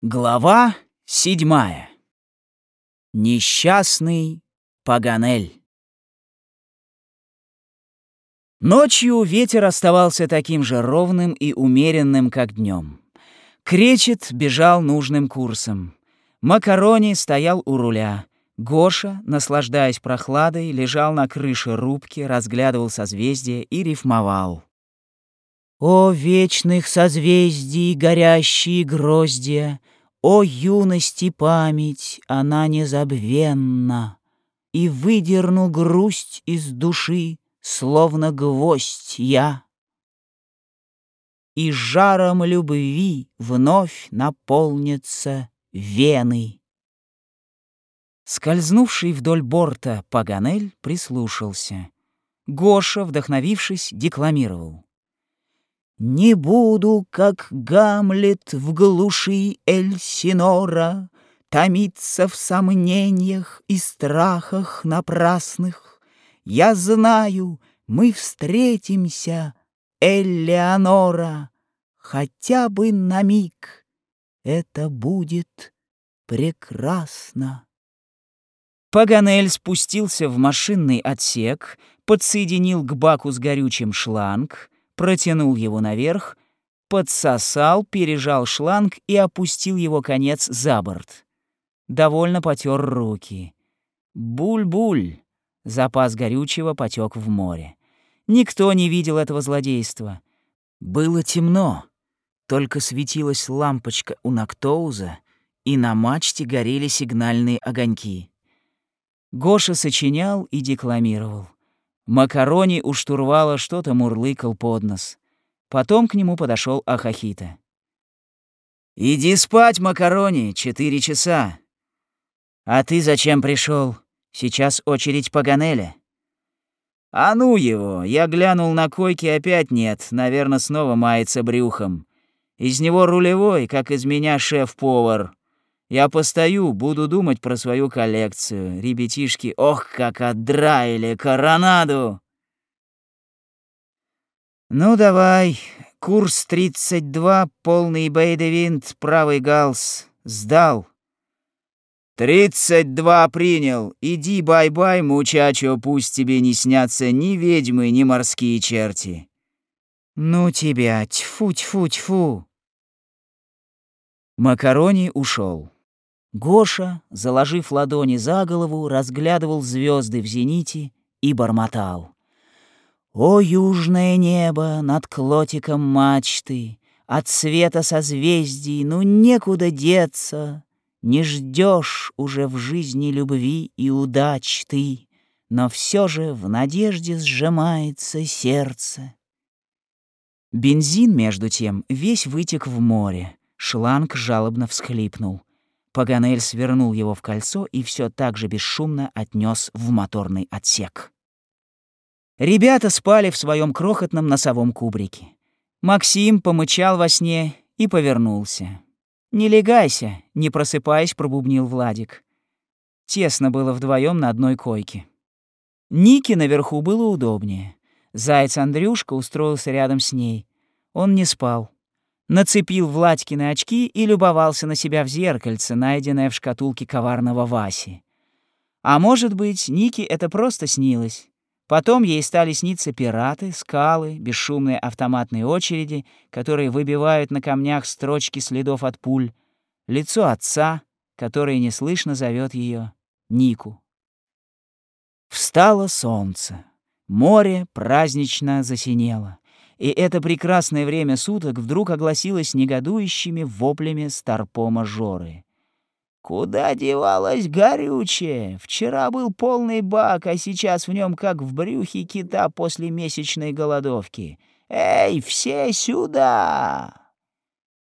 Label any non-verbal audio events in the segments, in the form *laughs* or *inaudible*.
Глава седьмая. Несчастный Паганель. Ночью ветер оставался таким же ровным и умеренным, как днем. Кречет бежал нужным курсом. Макарони стоял у руля. Гоша, наслаждаясь прохладой, лежал на крыше рубки, разглядывал созвездия и рифмовал. О вечных созвездий горящие гроздья, О юности память, она незабвенна, И выдерну грусть из души, словно гвоздь я. И жаром любви вновь наполнятся вены. Скользнувший вдоль борта Паганель прислушался. Гоша, вдохновившись, декламировал. Не буду, как Гамлет в глуши Эльсинора, Томиться в сомнениях и страхах напрасных. Я знаю, мы встретимся, Элеонора, Хотя бы на миг. Это будет прекрасно. Паганель спустился в машинный отсек, подсоединил к баку с горючим шланг — протянул его наверх, подсосал, пережал шланг и опустил его конец за борт. Довольно потер руки. Буль-буль! Запас горючего потек в море. Никто не видел этого злодейства. Было темно. Только светилась лампочка у Нактоуза, и на мачте горели сигнальные огоньки. Гоша сочинял и декламировал. Макарони у штурвала что-то мурлыкал под нос. Потом к нему подошел Ахахита. «Иди спать, Макарони, четыре часа». «А ты зачем пришел? Сейчас очередь Паганеля». «А ну его! Я глянул на койке, опять нет. Наверное, снова мается брюхом. Из него рулевой, как из меня шеф-повар. Я постою, буду думать про свою коллекцию. Ребятишки, ох, как отдраили карронаду! Ну, давай. Курс 32, полный бейдевинт, правый галс. Сдал. «Тридцать два принял. Иди бай-бай, мучачо, пусть тебе не снятся ни ведьмы, ни морские черти». «Ну тебя, тьфу-тьфу-тьфу». Макарони ушел. Гоша, заложив ладони за голову, разглядывал звезды в зените и бормотал. «О, южное небо над клотиком мачты, От света созвездий, ну некуда деться, Не ждешь уже в жизни любви и удач ты, Но все же в надежде сжимается сердце». Бензин, между тем, весь вытек в море. Шланг жалобно всхлипнул. Паганель свернул его в кольцо и все так же бесшумно отнес в моторный отсек. Ребята спали в своем крохотном носовом кубрике. Максим помычал во сне и повернулся. «Не легайся», — не просыпаясь, пробубнил Владик. Тесно было вдвоем на одной койке. Нике наверху было удобнее. Заяц Андрюшка устроился рядом с ней. Он не спал нацепил Владькины очки и любовался на себя в зеркальце, найденное в шкатулке коварного Васи. А может быть, Нике это просто снилось. Потом ей стали сниться пираты, скалы, бесшумные автоматные очереди, которые выбивают на камнях строчки следов от пуль, лицо отца, который неслышно зовет ее Нику. Встало солнце. Море празднично засинело и это прекрасное время суток вдруг огласилось негодующими воплями старпома Жоры. «Куда девалось горючее? Вчера был полный бак, а сейчас в нем как в брюхе кита после месячной голодовки. Эй, все сюда!»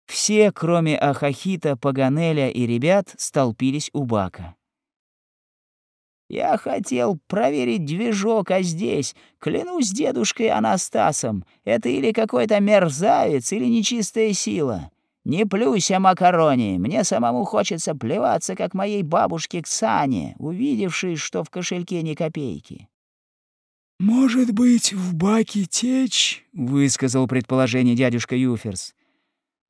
Все, кроме Ахахита, Паганеля и ребят, столпились у бака. Я хотел проверить движок, а здесь, клянусь дедушкой Анастасом, это или какой-то мерзавец, или нечистая сила. Не плюйся, макарони, мне самому хочется плеваться, как моей бабушке Ксане, увидевшей, что в кошельке ни копейки. «Может быть, в баке течь?» — высказал предположение дядюшка Юферс.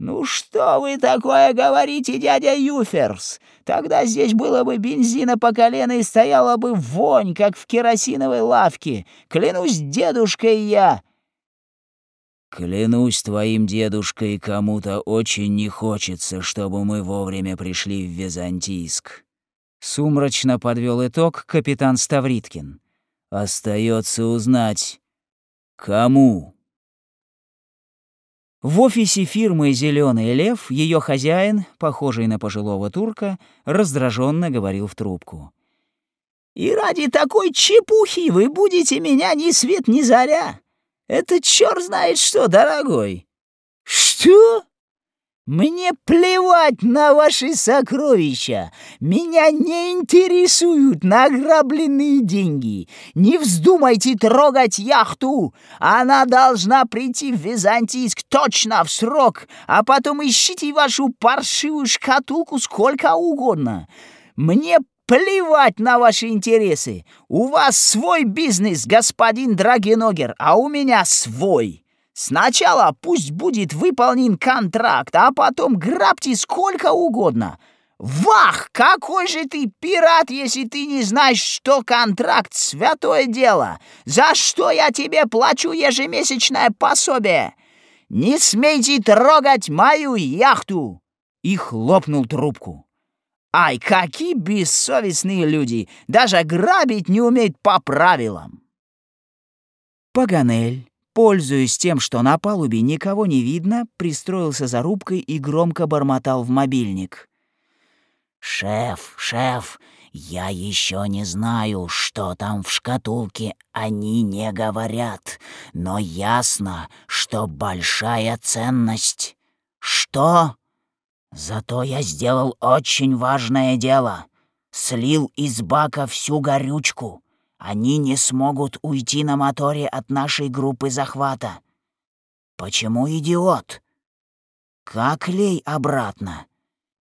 «Ну что вы такое говорите, дядя Юферс? Тогда здесь было бы бензина по колено и стояла бы вонь, как в керосиновой лавке. Клянусь дедушкой я!» «Клянусь твоим дедушкой, кому-то очень не хочется, чтобы мы вовремя пришли в Византийск». Сумрачно подвел итог капитан Ставриткин. Остается узнать, кому. В офисе фирмы «Зеленый лев» ее хозяин, похожий на пожилого турка, раздраженно говорил в трубку. «И ради такой чепухи вы будете меня ни свет ни заря! Это черт знает что, дорогой!» «Что?» «Мне плевать на ваши сокровища! Меня не интересуют награбленные деньги! Не вздумайте трогать яхту! Она должна прийти в Византийск точно в срок, а потом ищите вашу паршивую шкатулку сколько угодно! Мне плевать на ваши интересы! У вас свой бизнес, господин Драгеногер, а у меня свой!» Сначала пусть будет выполнен контракт, а потом грабьте сколько угодно. Вах, какой же ты пират, если ты не знаешь, что контракт — святое дело. За что я тебе плачу ежемесячное пособие? Не смейте трогать мою яхту!» И хлопнул трубку. «Ай, какие бессовестные люди! Даже грабить не умеют по правилам!» Паганель Пользуясь тем, что на палубе никого не видно, пристроился за рубкой и громко бормотал в мобильник. «Шеф, шеф, я еще не знаю, что там в шкатулке, они не говорят, но ясно, что большая ценность. Что? Зато я сделал очень важное дело. Слил из бака всю горючку. Они не смогут уйти на моторе от нашей группы захвата. Почему идиот? Как лей обратно?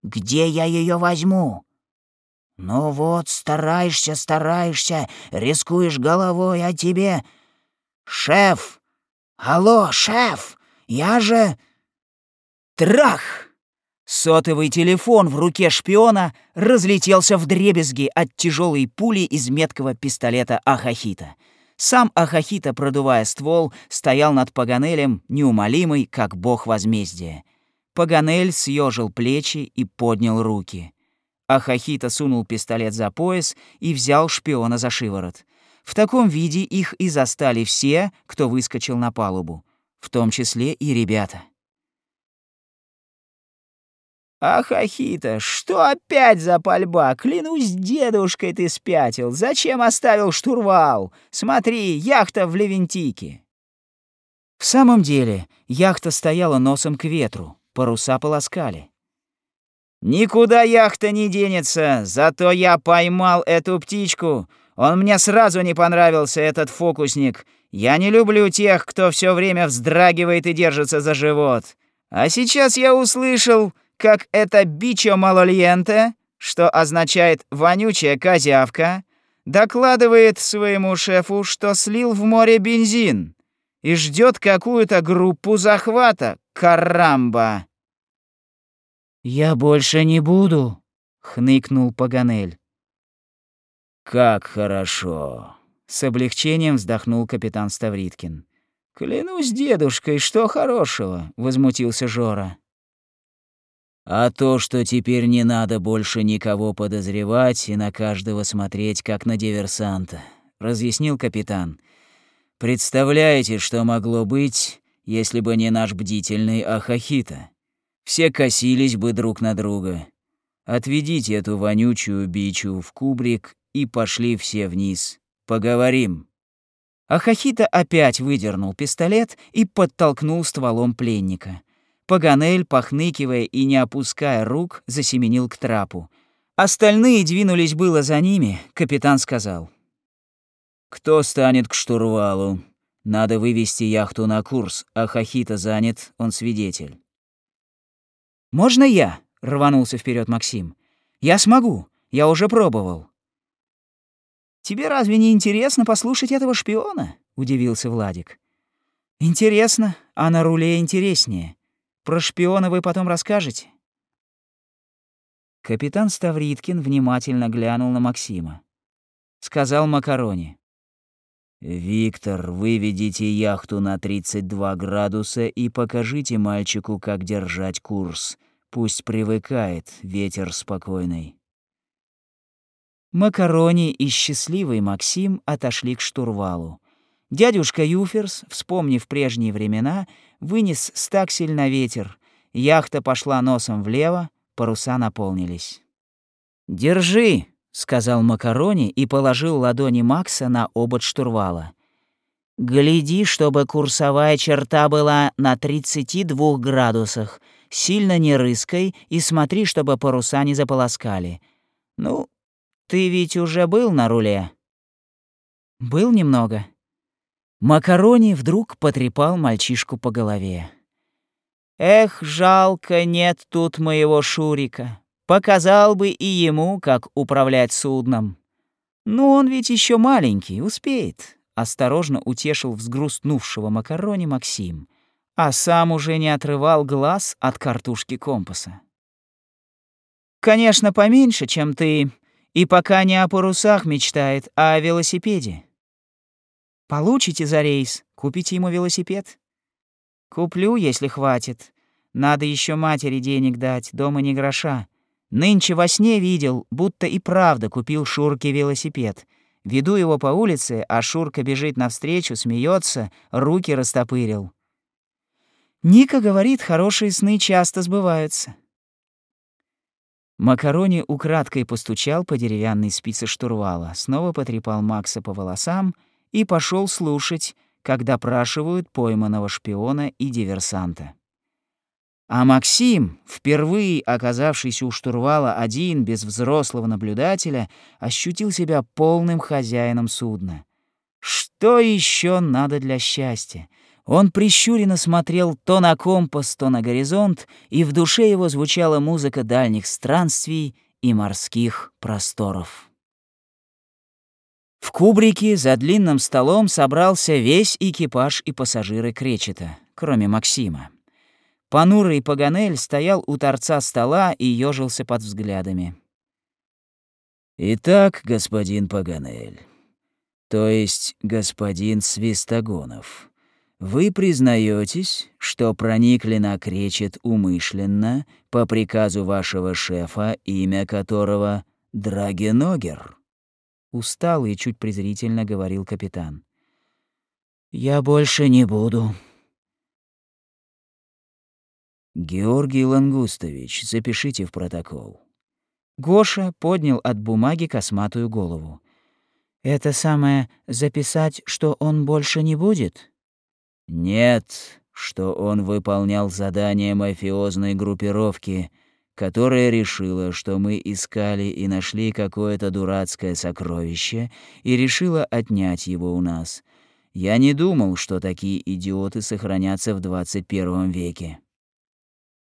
Где я ее возьму? Ну вот, стараешься, стараешься, рискуешь головой, а тебе... Шеф! Алло, шеф! Я же... Трах! Сотовый телефон в руке шпиона разлетелся в дребезги от тяжелой пули из меткого пистолета Ахахита. Сам Ахахита, продувая ствол, стоял над Паганелем, неумолимый, как бог возмездия. Паганель съежил плечи и поднял руки. Ахахита сунул пистолет за пояс и взял шпиона за шиворот. В таком виде их и застали все, кто выскочил на палубу, в том числе и ребята. «Ах, Ахита, что опять за пальба? Клянусь дедушкой ты спятил. Зачем оставил штурвал? Смотри, яхта в Левентике». В самом деле, яхта стояла носом к ветру, паруса полоскали. «Никуда яхта не денется, зато я поймал эту птичку. Он мне сразу не понравился, этот фокусник. Я не люблю тех, кто все время вздрагивает и держится за живот. А сейчас я услышал, как это бичо малольенте, что означает «вонючая козявка», докладывает своему шефу, что слил в море бензин и ждет какую-то группу захвата. Карамба! «Я больше не буду», — хныкнул Паганель. «Как хорошо!» — с облегчением вздохнул капитан Ставриткин. «Клянусь дедушкой, что хорошего!» — возмутился Жора. А то, что теперь не надо больше никого подозревать и на каждого смотреть, как на диверсанта, разъяснил капитан. Представляете, что могло быть, если бы не наш бдительный Ахахита? Все косились бы друг на друга. Отведите эту вонючую бичу в кубрик и пошли все вниз. Поговорим. Ахахита опять выдернул пистолет и подтолкнул стволом пленника. Паганель, похныкивая и не опуская рук, засеменил к трапу. Остальные двинулись было за ними, капитан сказал. «Кто станет к штурвалу? Надо вывести яхту на курс, а Хахита занят, он свидетель». «Можно я?» — рванулся вперед Максим. «Я смогу, я уже пробовал». «Тебе разве не интересно послушать этого шпиона?» — удивился Владик. «Интересно, а на руле интереснее. Про шпиона вы потом расскажете?» Капитан Ставриткин внимательно глянул на Максима. Сказал Макарони. «Виктор, выведите яхту на 32 градуса и покажите мальчику, как держать курс. Пусть привыкает, ветер спокойный». Макарони и счастливый Максим отошли к штурвалу. Дядюшка Юферс, вспомнив прежние времена, вынес стаксель на ветер. Яхта пошла носом влево, паруса наполнились. «Держи!» — сказал Макарони и положил ладони Макса на обод штурвала. «Гляди, чтобы курсовая черта была на 32 градусах, сильно не рыскай и смотри, чтобы паруса не заполоскали. Ну, ты ведь уже был на руле?» «Был немного». Макарони вдруг потрепал мальчишку по голове. «Эх, жалко, нет тут моего Шурика. Показал бы и ему, как управлять судном. Ну, он ведь еще маленький, успеет», — осторожно утешил взгрустнувшего Макарони Максим, а сам уже не отрывал глаз от картушки компаса. «Конечно, поменьше, чем ты, и пока не о парусах мечтает, а о велосипеде. Получите за рейс, купите ему велосипед. Куплю, если хватит. Надо еще матери денег дать, дома не гроша. Нынче во сне видел, будто и правда купил Шурке велосипед. Веду его по улице, а Шурка бежит навстречу, смеется, руки растопырил. Ника говорит, хорошие сны часто сбываются. Макарони украдкой постучал по деревянной спице штурвала, снова потрепал Макса по волосам и пошел слушать, как допрашивают пойманного шпиона и диверсанта. А Максим, впервые оказавшийся у штурвала один, без взрослого наблюдателя, ощутил себя полным хозяином судна. Что еще надо для счастья? Он прищуренно смотрел то на компас, то на горизонт, и в душе его звучала музыка дальних странствий и морских просторов. В кубрике за длинным столом собрался весь экипаж и пассажиры Кречета, кроме Максима. Понурый Паганель стоял у торца стола и ёжился под взглядами. «Итак, господин Паганель, то есть господин Свистогонов», вы признаетесь, что проникли на кречет умышленно по приказу вашего шефа, имя которого Драгеногер? Устал и чуть презрительно говорил капитан. Я больше не буду. Георгий Лангустович, запишите в протокол. Гоша поднял от бумаги косматую голову. Это самое записать, что он больше не будет? Нет, что он выполнял задание мафиозной группировки, которая решила, что мы искали и нашли какое-то дурацкое сокровище и решила отнять его у нас. Я не думал, что такие идиоты сохранятся в 21 веке.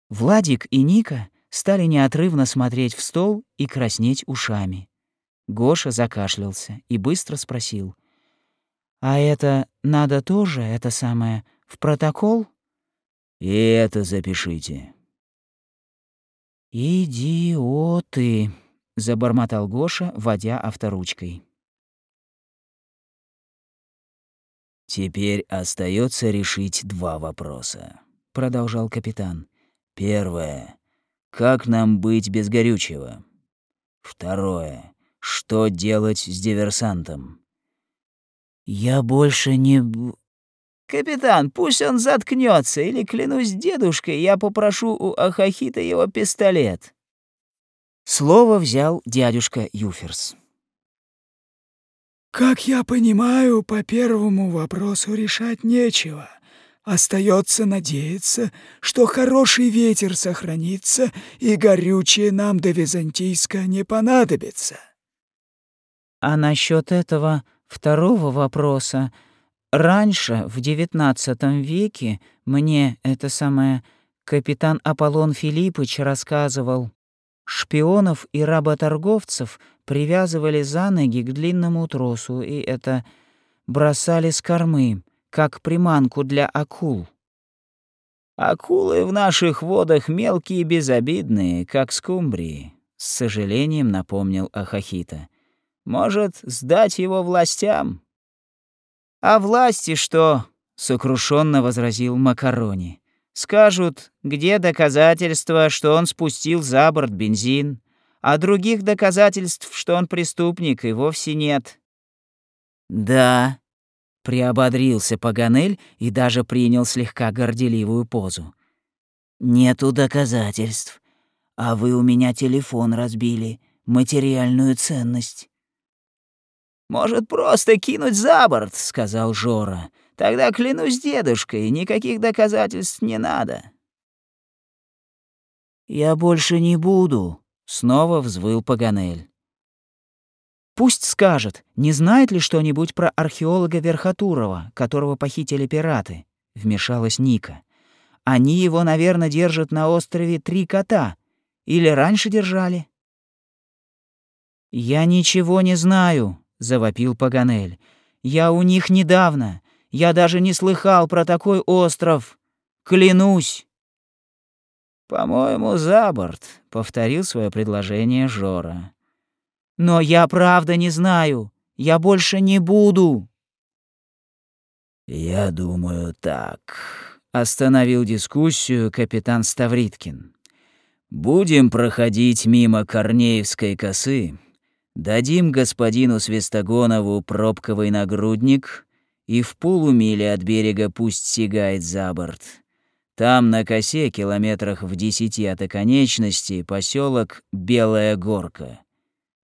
Владик и Ника стали неотрывно смотреть в стол и краснеть ушами. Гоша закашлялся и быстро спросил — а это надо тоже, это самое, в протокол? И это запишите. «Идиоты!» — забормотал Гоша, водя авторучкой. «Теперь остается решить два вопроса», — продолжал капитан. «Первое. Как нам быть без горючего? Второе. Что делать с диверсантом? «Я больше не...» «Капитан, пусть он заткнется, или, клянусь дедушкой, я попрошу у Ахахита его пистолет». Слово взял дядюшка Юферс. «Как я понимаю, по первому вопросу решать нечего. Остается надеяться, что хороший ветер сохранится и горючее нам до Византийска не понадобится». «А насчет этого второго вопроса. Раньше, в XIX веке, мне это самое капитан Аполлон Филиппович рассказывал, шпионов и работорговцев привязывали за ноги к длинному тросу и это бросали с кормы, как приманку для акул. Акулы в наших водах мелкие и безобидные, как скумбрии, с сожалением напомнил Ахахита. Может, сдать его властям? А власти что? сокрушенно возразил Макарони. Скажут, где доказательства, что он спустил за борт бензин, а других доказательств, что он преступник, и вовсе нет. Да, приободрился Паганель и даже принял слегка горделивую позу. Нету доказательств, а вы у меня телефон разбили, материальную ценность. «Может, просто кинуть за борт», — сказал Жора. «Тогда клянусь дедушкой, никаких доказательств не надо». «Я больше не буду», Снова взвыл Паганель. Пусть скажет, не знает ли что-нибудь про археолога Верхотурова, которого похитили пираты, вмешалась Ника. Они его, наверное, держат на острове Три кота. Или раньше держали? Я ничего не знаю, завопил Паганель. Я у них недавно. Я даже не слыхал про такой остров. Клянусь. «По-моему, за борт», — повторил свое предложение Жора. «Но я правда не знаю. Я больше не буду». «Я думаю так», — остановил дискуссию капитан Ставриткин. «Будем проходить мимо Корнеевской косы, дадим господину Свистогонову пробковый нагрудник и в полумиле от берега пусть сигает за борт». Там, на косе, километрах в десяти от оконечности, поселок Белая Горка.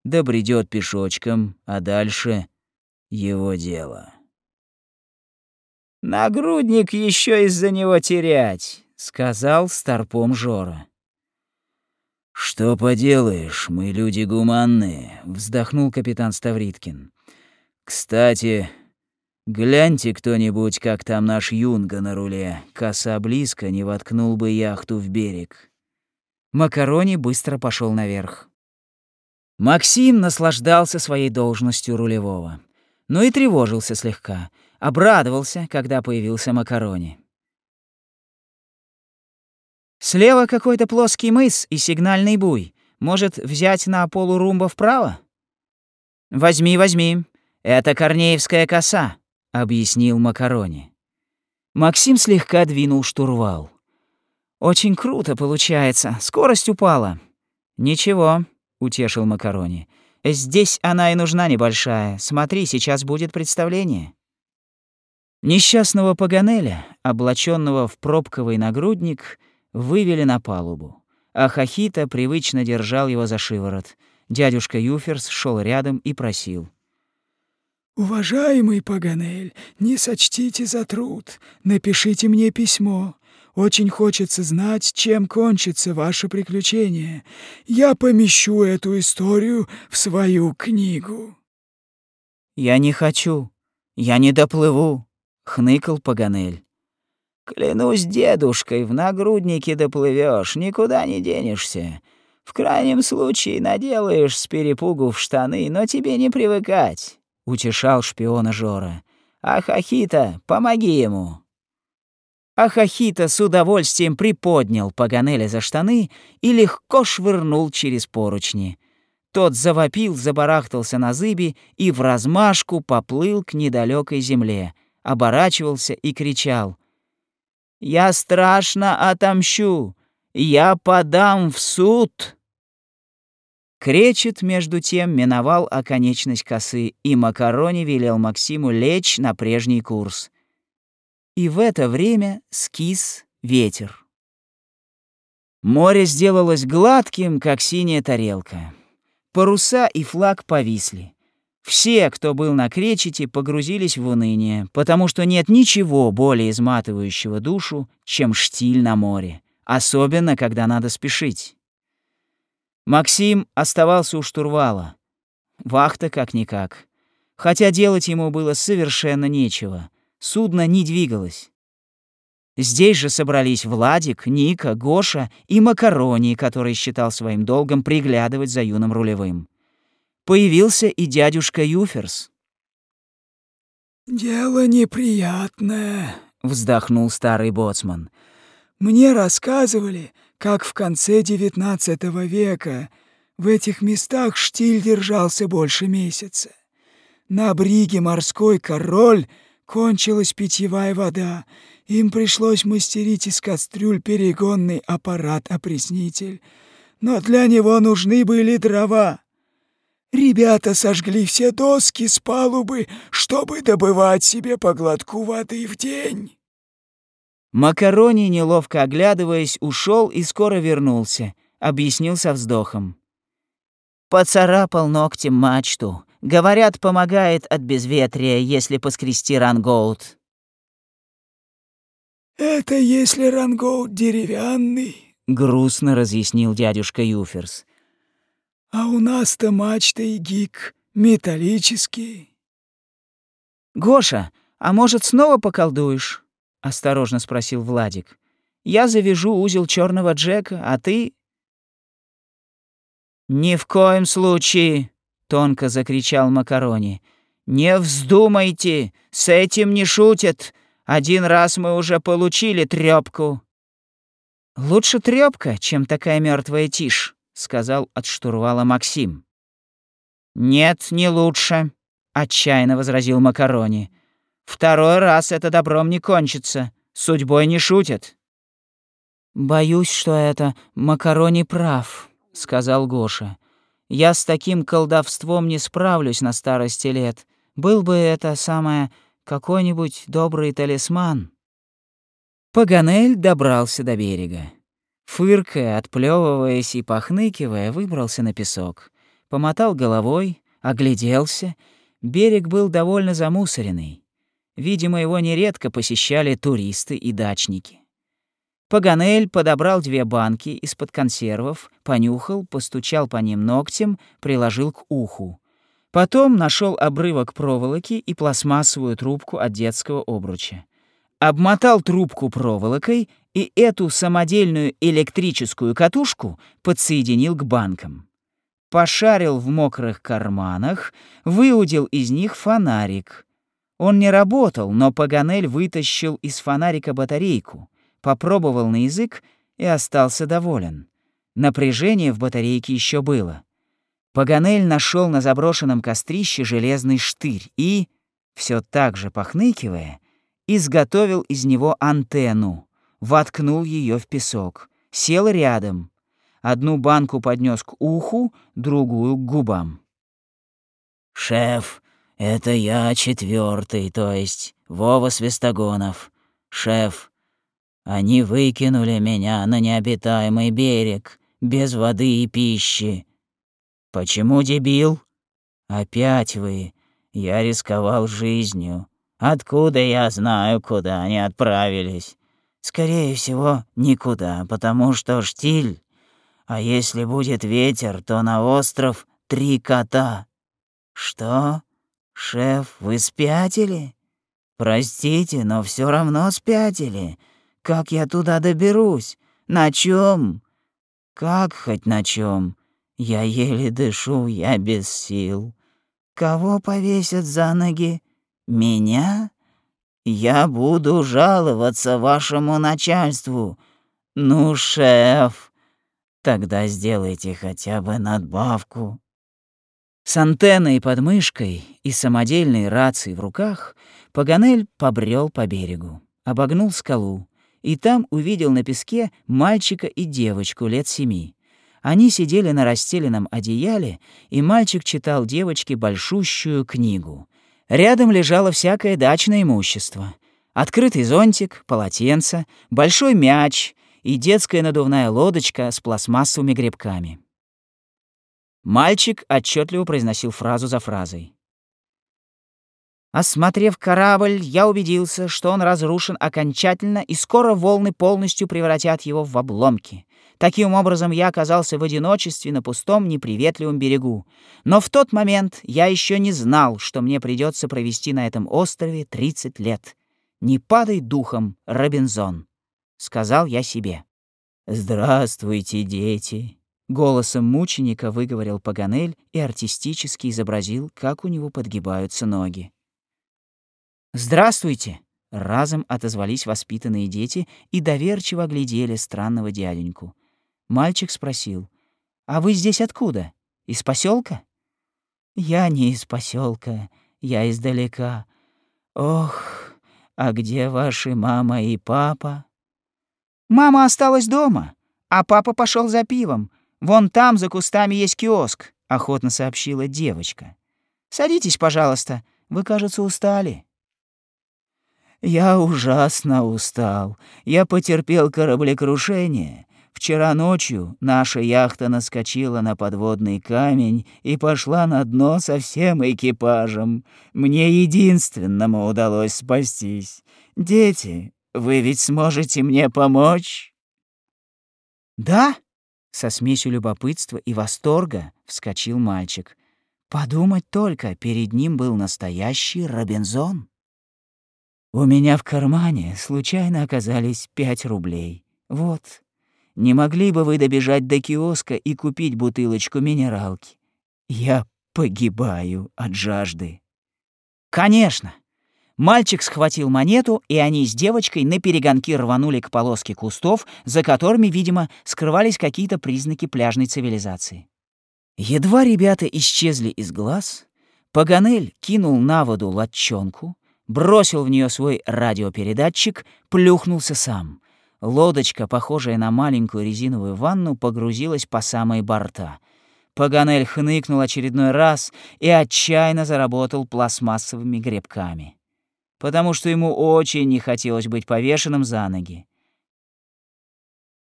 Да бредет пешочком, а дальше его дело. «Нагрудник еще из-за него терять», — сказал старпом Жора. «Что поделаешь, мы люди гуманные», — вздохнул капитан Ставриткин. «Кстати, Гляньте кто-нибудь, как там наш юнга на руле. Коса близко, не воткнул бы яхту в берег. Макарони быстро пошел наверх. Максим наслаждался своей должностью рулевого, но и тревожился слегка, обрадовался, когда появился Макарони. Слева какой-то плоский мыс и сигнальный буй. Может, взять на полурумба вправо? Возьми, возьми. Это Корнеевская коса. — объяснил Макарони. Максим слегка двинул штурвал. «Очень круто получается. Скорость упала». «Ничего», — утешил Макарони. «Здесь она и нужна небольшая. Смотри, сейчас будет представление». Несчастного Паганеля, облаченного в пробковый нагрудник, вывели на палубу, а Хахита привычно держал его за шиворот. Дядюшка Юферс шел рядом и просил — «Уважаемый Паганель, не сочтите за труд, напишите мне письмо. Очень хочется знать, чем кончится ваше приключение. Я помещу эту историю в свою книгу». «Я не хочу. Я не доплыву», — хныкал Паганель. «Клянусь дедушкой, в нагруднике доплывешь, никуда не денешься. В крайнем случае наделаешь с перепугу в штаны, но тебе не привыкать» утешал шпиона Жора. «Ахахита, помоги ему!» Ахахита с удовольствием приподнял Паганеля за штаны и легко швырнул через поручни. Тот завопил, забарахтался на зыбе и в размашку поплыл к недалекой земле, оборачивался и кричал. «Я страшно отомщу! Я подам в суд!» Кречет, между тем, миновал оконечность косы, и Макарони велел Максиму лечь на прежний курс. И в это время скис ветер. Море сделалось гладким, как синяя тарелка. Паруса и флаг повисли. Все, кто был на кречете, погрузились в уныние, потому что нет ничего более изматывающего душу, чем штиль на море, особенно когда надо спешить. Максим оставался у штурвала. Вахта как-никак. Хотя делать ему было совершенно нечего. Судно не двигалось. Здесь же собрались Владик, Ника, Гоша и Макарони, который считал своим долгом приглядывать за юным рулевым. Появился и дядюшка Юферс. «Дело неприятное», — вздохнул старый боцман. Мне рассказывали, как в конце XIX века в этих местах штиль держался больше месяца. На бриге морской король кончилась питьевая вода. Им пришлось мастерить из кастрюль перегонный аппарат-опреснитель. Но для него нужны были дрова. Ребята сожгли все доски с палубы, чтобы добывать себе по глотку воды в день. Макарони, неловко оглядываясь, ушел и скоро вернулся, объяснил со вздохом. Поцарапал ногтем мачту. Говорят, помогает от безветрия, если поскрести рангоут. «Это если рангоут деревянный», — грустно разъяснил дядюшка Юферс. «А у нас-то мачта и гик металлические». «Гоша, а может, снова поколдуешь?» — осторожно спросил Владик. «Я завяжу узел черного Джека, а ты...» «Ни в коем случае!» — тонко закричал Макарони. «Не вздумайте! С этим не шутят! Один раз мы уже получили трёпку!» «Лучше трёпка, чем такая мертвая тишь», — сказал от штурвала Максим. «Нет, не лучше», — отчаянно возразил Макарони. Второй раз это добром не кончится. Судьбой не шутят». «Боюсь, что это Макарони прав», — сказал Гоша. «Я с таким колдовством не справлюсь на старости лет. Был бы это самое какой-нибудь добрый талисман». Паганель добрался до берега. Фыркая, отплёвываясь и похныкивая, выбрался на песок. Помотал головой, огляделся. Берег был довольно замусоренный. Видимо, его нередко посещали туристы и дачники. Паганель подобрал две банки из-под консервов, понюхал, постучал по ним ногтем, приложил к уху. Потом нашел обрывок проволоки и пластмассовую трубку от детского обруча. Обмотал трубку проволокой и эту самодельную электрическую катушку подсоединил к банкам. Пошарил в мокрых карманах, выудил из них фонарик — он не работал, но Паганель вытащил из фонарика батарейку, попробовал на язык и остался доволен. Напряжение в батарейке еще было. Паганель нашел на заброшенном кострище железный штырь и, все так же похныкивая, изготовил из него антенну, воткнул ее в песок, сел рядом. Одну банку поднес к уху, другую — к губам. «Шеф, это я четвертый, то есть Вова Свистогонов, шеф. Они выкинули меня на необитаемый берег, без воды и пищи. Почему дебил? Опять вы. Я рисковал жизнью. Откуда я знаю, куда они отправились? Скорее всего, никуда, потому что штиль. А если будет ветер, то на остров три кота. Что? «Шеф, вы спятили? Простите, но все равно спятили. Как я туда доберусь? На чем? Как хоть на чем? Я еле дышу, я без сил. Кого повесят за ноги? Меня? Я буду жаловаться вашему начальству. Ну, шеф, тогда сделайте хотя бы надбавку. С антенной под мышкой и самодельной рацией в руках Паганель побрел по берегу, обогнул скалу и там увидел на песке мальчика и девочку лет семи. Они сидели на расстеленном одеяле, и мальчик читал девочке большущую книгу. Рядом лежало всякое дачное имущество. Открытый зонтик, полотенце, большой мяч и детская надувная лодочка с пластмассовыми гребками. Мальчик отчетливо произносил фразу за фразой. Осмотрев корабль, я убедился, что он разрушен окончательно, и скоро волны полностью превратят его в обломки. Таким образом, я оказался в одиночестве на пустом, неприветливом берегу. Но в тот момент я еще не знал, что мне придется провести на этом острове 30 лет. «Не падай духом, Робинзон», — сказал я себе. «Здравствуйте, дети», Голосом мученика выговорил Паганель и артистически изобразил, как у него подгибаются ноги. «Здравствуйте!» — Разом отозвались воспитанные дети и доверчиво глядели странного дяденьку. Мальчик спросил, «А вы здесь откуда? Из поселка? «Я не из поселка, я издалека. Ох, а где ваши мама и папа?» «Мама осталась дома, а папа пошел за пивом. Вон там, за кустами, есть киоск», — охотно сообщила девочка. «Садитесь, пожалуйста, вы, кажется, устали». «Я ужасно устал. Я потерпел кораблекрушение. Вчера ночью наша яхта наскочила на подводный камень и пошла на дно со всем экипажем. Мне единственному удалось спастись. Дети, вы ведь сможете мне помочь?» «Да?» — со смесью любопытства и восторга вскочил мальчик. «Подумать только, перед ним был настоящий Робинзон». У меня в кармане случайно оказались пять рублей. Вот. Не могли бы вы добежать до киоска и купить бутылочку минералки? Я погибаю от жажды. Конечно. Мальчик схватил монету, и они с девочкой на перегонки рванули к полоске кустов, за которыми, видимо, скрывались какие-то признаки пляжной цивилизации. Едва ребята исчезли из глаз, Паганель кинул на воду латчонку, бросил в нее свой радиопередатчик, плюхнулся сам. Лодочка, похожая на маленькую резиновую ванну, погрузилась по самые борта. Паганель хныкнул очередной раз и отчаянно заработал пластмассовыми гребками. Потому что ему очень не хотелось быть повешенным за ноги.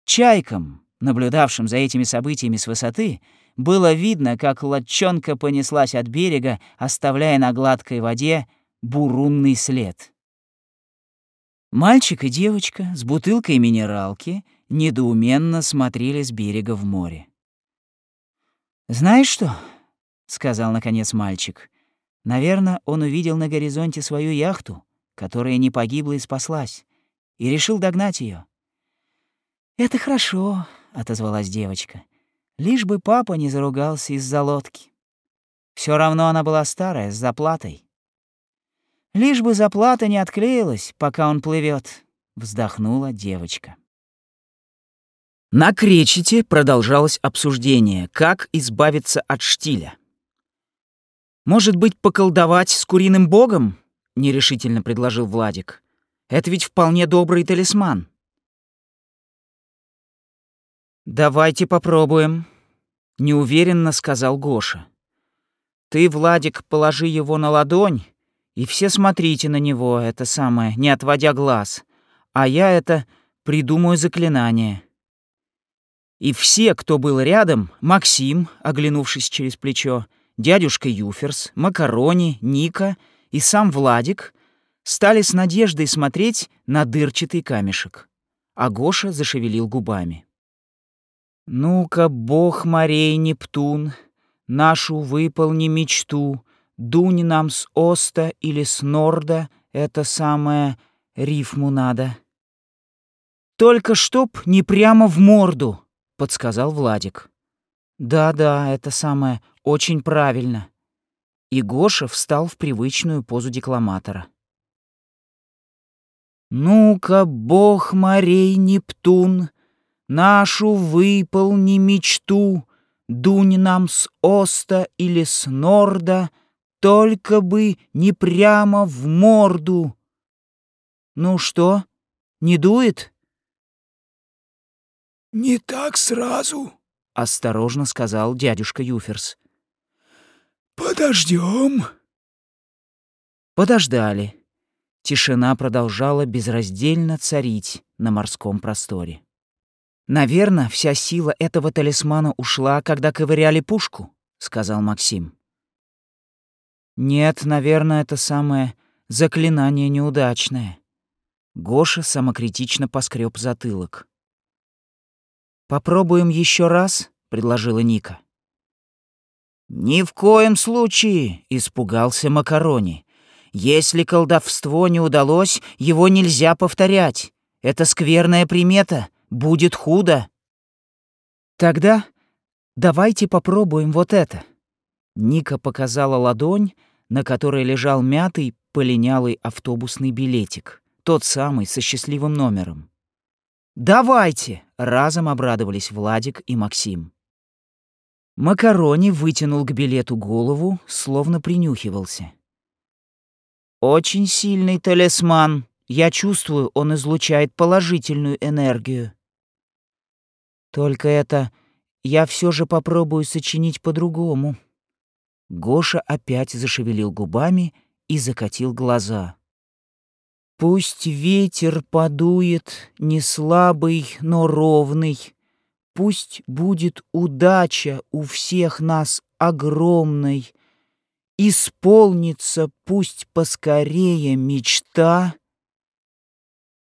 Чайкам, наблюдавшим за этими событиями с высоты, было видно, как лодчонка понеслась от берега, оставляя на гладкой воде бурунный след. Мальчик и девочка с бутылкой минералки недоуменно смотрели с берега в море. «Знаешь что?» — сказал наконец мальчик. Наверное, он увидел на горизонте свою яхту, которая не погибла и спаслась, и решил догнать ее. «Это хорошо», — отозвалась девочка. «Лишь бы папа не заругался из-за лодки. Все равно она была старая, с заплатой. Лишь бы заплата не отклеилась, пока он плывет, вздохнула девочка. На кречете продолжалось обсуждение, как избавиться от штиля. «Может быть, поколдовать с куриным богом?» — нерешительно предложил Владик. «Это ведь вполне добрый талисман». «Давайте попробуем», — неуверенно сказал Гоша. «Ты, Владик, положи его на ладонь, и все смотрите на него, это самое, не отводя глаз. А я это придумаю заклинание. И все, кто был рядом, Максим, оглянувшись через плечо, дядюшка Юферс, Макарони, Ника и сам Владик, стали с надеждой смотреть на дырчатый камешек. А Гоша зашевелил губами. «Ну-ка, бог морей Нептун, нашу выполни мечту, Дунь нам с Оста или с Норда, это самое, рифму надо. Только чтоб не прямо в морду, подсказал Владик. Да-да, это самое, очень правильно. И Гоша встал в привычную позу декламатора. «Ну-ка, бог морей Нептун, нашу выполни мечту, дунь нам с Оста или с Норда — только бы не прямо в морду. Ну что, не дует? Не так сразу, осторожно сказал дядюшка Юферс. Подождем. Подождали. Тишина продолжала безраздельно царить на морском просторе. «Наверное, вся сила этого талисмана ушла, когда ковыряли пушку», — сказал Максим. Нет, наверное, это самое заклинание неудачное. Гоша самокритично поскреб затылок. «Попробуем еще раз?» — предложила Ника. «Ни в коем случае!» — испугался Макарони. «Если колдовство не удалось, его нельзя повторять. Это скверная примета. Будет худо». «Тогда давайте попробуем вот это». Ника показала ладонь, на которой лежал мятый, полинялый автобусный билетик, тот самый со счастливым номером. «Давайте!» — разом обрадовались Владик и Максим. Макарони вытянул к билету голову, словно принюхивался. «Очень сильный талисман. Я чувствую, он излучает положительную энергию. Только это я все же попробую сочинить по-другому». Гоша опять зашевелил губами и закатил глаза. «Пусть ветер подует, не слабый, но ровный, Пусть будет удача у всех нас огромной, Исполнится пусть поскорее мечта.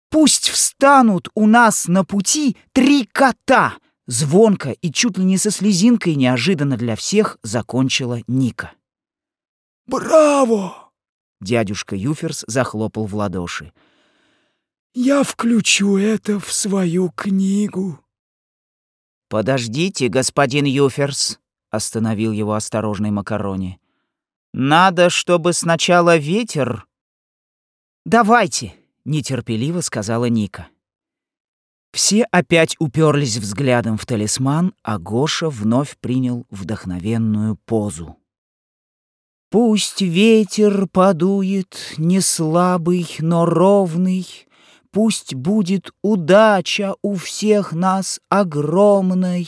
Пусть встанут у нас на пути три кота! Звонко и чуть ли не со слезинкой неожиданно для всех закончила Ника. «Браво!» Дядюшка Юферс захлопал в ладоши. «Я включу это в свою книгу». «Подождите, господин Юферс», — остановил его осторожный Макарони. «Надо, чтобы сначала ветер...» «Давайте», — нетерпеливо сказала Ника. Все опять уперлись взглядом в талисман, а Гоша вновь принял вдохновенную позу. «Пусть ветер подует, не слабый, но ровный, Пусть будет удача у всех нас огромной,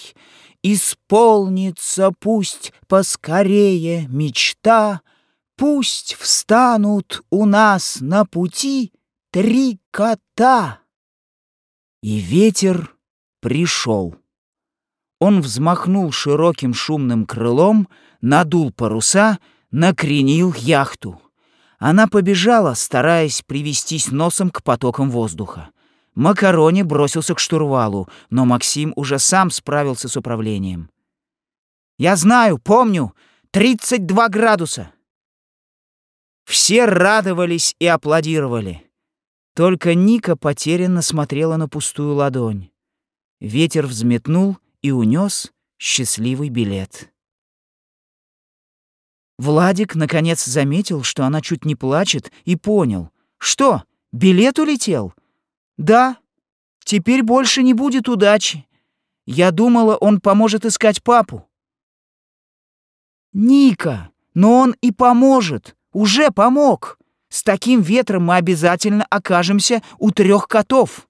Исполнится пусть поскорее мечта, Пусть встанут у нас на пути три кота. И ветер пришел. Он взмахнул широким шумным крылом, надул паруса, накренил яхту — она побежала, стараясь привестись носом к потокам воздуха. Макарони бросился к штурвалу, но Максим уже сам справился с управлением. «Я знаю, помню! 32 градуса!» Все радовались и аплодировали. Только Ника потерянно смотрела на пустую ладонь. Ветер взметнул и унес счастливый билет. Владик наконец заметил, что она чуть не плачет, и понял. Что, билет улетел? Да. Теперь больше не будет удачи. Я думала, он поможет искать папу. Ника, но он и поможет. Уже помог. С таким ветром мы обязательно окажемся у трех котов.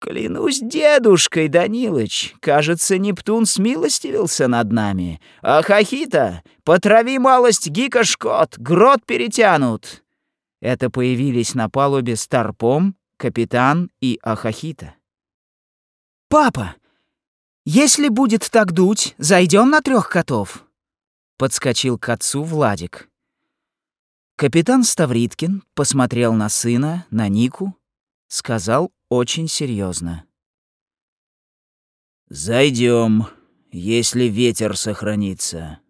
«Клянусь дедушкой, Данилыч, кажется, Нептун смилостивился над нами. А Хахита, потрави малость гика-шкот, грот перетянут!» Это появились на палубе Старпом, капитан и Ахахита. «Папа, если будет так дуть, зайдем на трех котов?» Подскочил к отцу Владик. Капитан Ставриткин посмотрел на сына, на Нику, сказал очень серьезно. Зайдем, если ветер сохранится.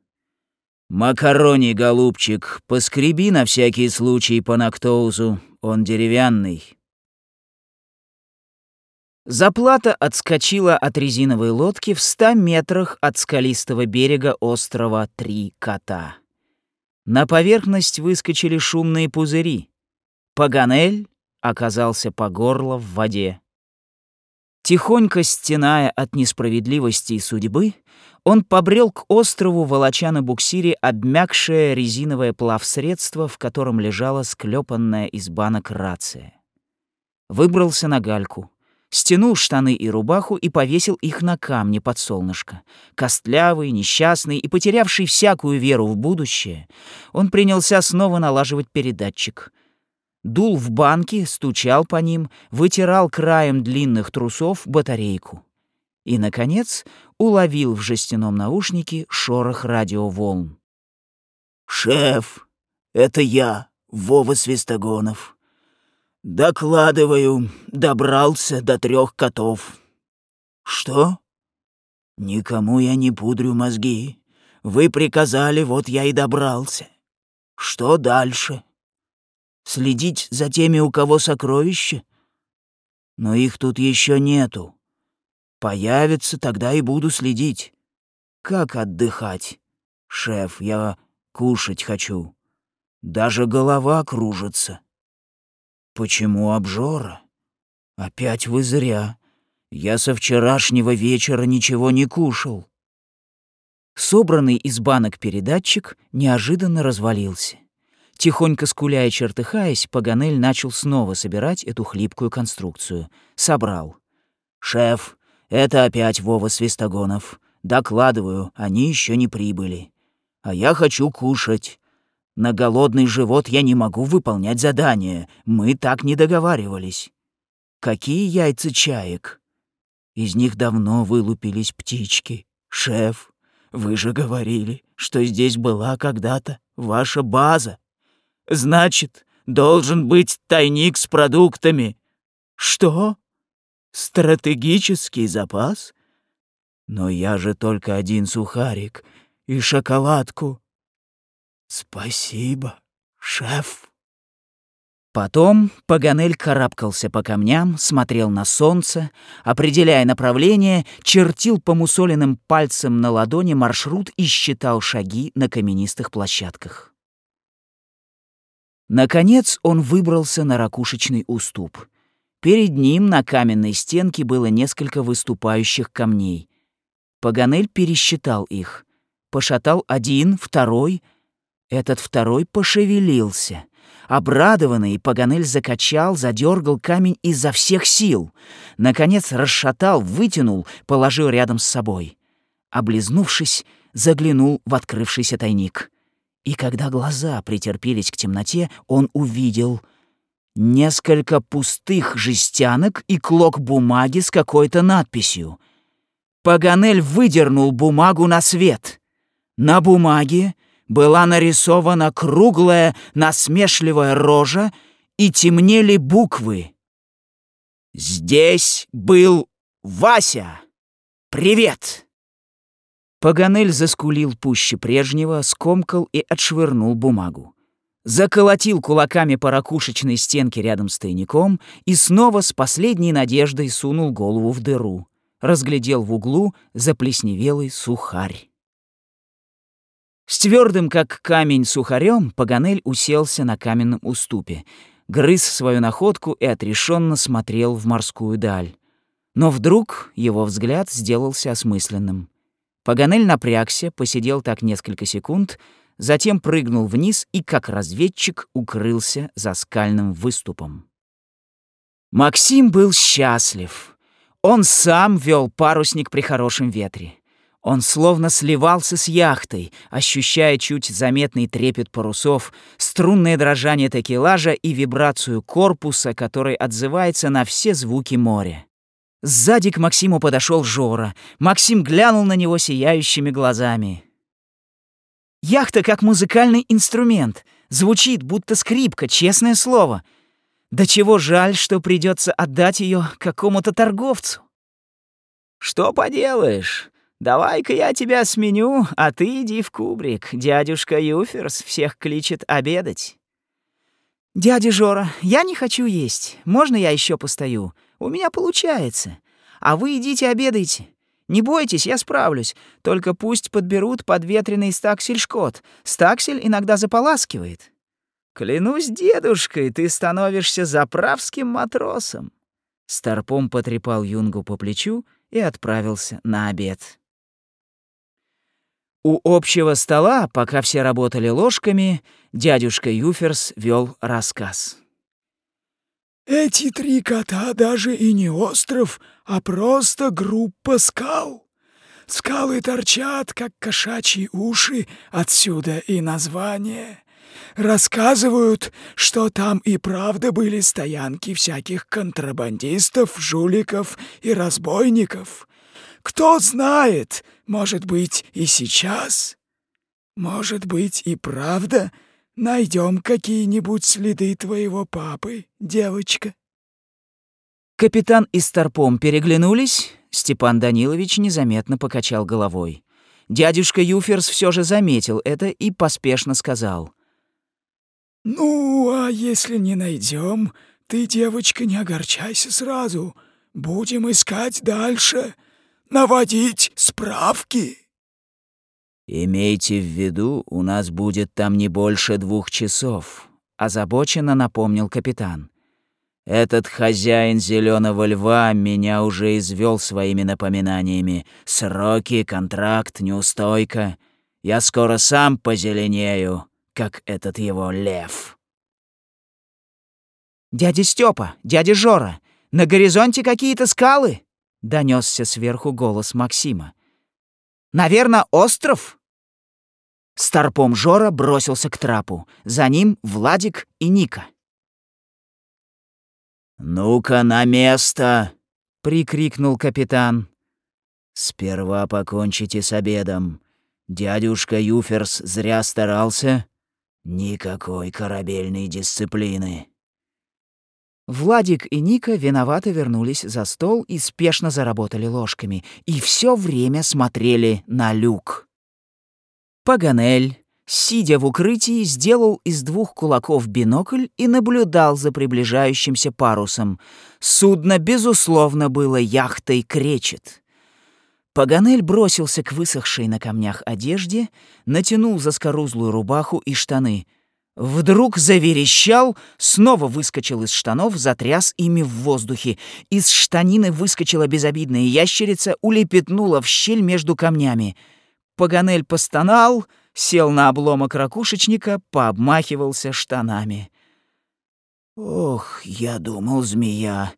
Макарони, голубчик, поскреби на всякий случай по Нактоузу, он деревянный. Заплата отскочила от резиновой лодки в ста метрах от скалистого берега острова Три Кота. На поверхность выскочили шумные пузыри. Паганель оказался по горло в воде. Тихонько стеная от несправедливости и судьбы, он побрел к острову, волоча на буксире обмякшее резиновое плавсредство, в котором лежала склепанная из банок рация. Выбрался на гальку, стянул штаны и рубаху и повесил их на камне под солнышко. Костлявый, несчастный и потерявший всякую веру в будущее, он принялся снова налаживать передатчик — дул в банки, стучал по ним, вытирал краем длинных трусов батарейку. И, наконец, уловил в жестяном наушнике шорох радиоволн. «Шеф, это я, Вова Свистогонов. Докладываю, добрался до трех котов». «Что?» «Никому я не пудрю мозги. Вы приказали, вот я и добрался. Что дальше?» Следить за теми, у кого сокровища? Но их тут еще нету. Появится, тогда и буду следить. Как отдыхать? Шеф, я кушать хочу. Даже голова кружится. Почему обжора? Опять вы зря. Я со вчерашнего вечера ничего не кушал. Собранный из банок передатчик неожиданно развалился. Тихонько скуля и чертыхаясь, Паганель начал снова собирать эту хлипкую конструкцию. Собрал. «Шеф, это опять Вова Свистогонов. Докладываю, они еще не прибыли. А я хочу кушать. На голодный живот я не могу выполнять задание. Мы так не договаривались. Какие яйца чаек? Из них давно вылупились птички. Шеф, вы же говорили, что здесь была когда-то ваша база. Значит, должен быть тайник с продуктами. Что? Стратегический запас? Но я же только один сухарик и шоколадку. Спасибо, шеф. Потом Паганель карабкался по камням, смотрел на солнце, определяя направление, чертил по мусоленным пальцам на ладони маршрут и считал шаги на каменистых площадках. Наконец он выбрался на ракушечный уступ. Перед ним на каменной стенке было несколько выступающих камней. Паганель пересчитал их. Пошатал один, второй. Этот второй пошевелился — Обрадованный, Паганель закачал, задергал камень изо всех сил. Наконец расшатал, вытянул, положил рядом с собой. Облизнувшись, заглянул в открывшийся тайник. И когда глаза претерпелись к темноте, он увидел несколько пустых жестянок и клок бумаги с какой-то надписью. Паганель выдернул бумагу на свет. На бумаге была нарисована круглая насмешливая рожа и темнели буквы. «Здесь был Вася! Привет!» Паганель заскулил пуще прежнего, скомкал и отшвырнул бумагу. Заколотил кулаками по ракушечной стенке рядом с тайником и снова с последней надеждой сунул голову в дыру. Разглядел в углу заплесневелый сухарь. С твердым, как камень, сухарем Паганель уселся на каменном уступе, грыз свою находку и отрешенно смотрел в морскую даль. Но вдруг его взгляд сделался осмысленным. Паганель напрягся, посидел так несколько секунд, затем прыгнул вниз и, как разведчик, укрылся за скальным выступом. Максим был счастлив. Он сам вел парусник при хорошем ветре. Он словно сливался с яхтой, ощущая чуть заметный трепет парусов, струнное дрожание такелажа и вибрацию корпуса, который отзывается на все звуки моря. Сзади к Максиму подошел Жора. Максим глянул на него сияющими глазами. «Яхта как музыкальный инструмент. Звучит, будто скрипка, честное слово. Да чего жаль, что придется отдать ее какому-то торговцу». «Что поделаешь?» Давай-ка я тебя сменю, а ты иди в кубрик. Дядюшка Юферс всех кличет обедать. Дядя Жора, я не хочу есть. Можно я еще постою? У меня получается. А вы идите обедайте. Не бойтесь, я справлюсь. Только пусть подберут подветренный стаксель-шкот. Стаксель иногда заполаскивает. Клянусь дедушкой, ты становишься заправским матросом. Старпом потрепал Юнгу по плечу и отправился на обед. У общего стола, пока все работали ложками, дядюшка Юферс вел рассказ. «Эти три кота даже и не остров, а просто группа скал. Скалы торчат, как кошачьи уши, отсюда и название. Рассказывают, что там и правда были стоянки всяких контрабандистов, жуликов и разбойников. Кто знает, может быть, и сейчас, может быть, и правда найдем какие-нибудь следы твоего папы, девочка. Капитан и Старпом переглянулись. Степан Данилович незаметно покачал головой. Дядюшка Юферс все же заметил это и поспешно сказал. «Ну, а если не найдем, ты, девочка, не огорчайся сразу. Будем искать дальше наводить справки». «Имейте в виду, у нас будет там не больше двух часов», — озабоченно напомнил капитан. Этот хозяин зеленого льва меня уже извел своими напоминаниями. Сроки, контракт, неустойка. Я скоро сам позеленею, как этот его лев. «Дядя Степа, дядя Жора, на горизонте какие-то скалы!» — донесся сверху голос Максима. «Наверное, остров?» Старпом Жора бросился к трапу. За ним Владик и Ника. «Ну-ка на место!» — прикрикнул капитан. «Сперва покончите с обедом. Дядюшка Юферс зря старался. Никакой корабельной дисциплины». Владик и Ника виновато вернулись за стол и спешно заработали ложками, и все время смотрели на люк. Паганель, сидя в укрытии, сделал из двух кулаков бинокль и наблюдал за приближающимся парусом. Судно, безусловно, было яхтой «Кречет». Паганель бросился к высохшей на камнях одежде, натянул заскорузлую рубаху и штаны — Вдруг заверещал, снова выскочил из штанов, затряс ими в воздухе. Из штанины выскочила безобидная ящерица, улепетнула в щель между камнями. Паганель постонал, сел на обломок ракушечника, пообмахивался штанами. «Ох, я думал, змея,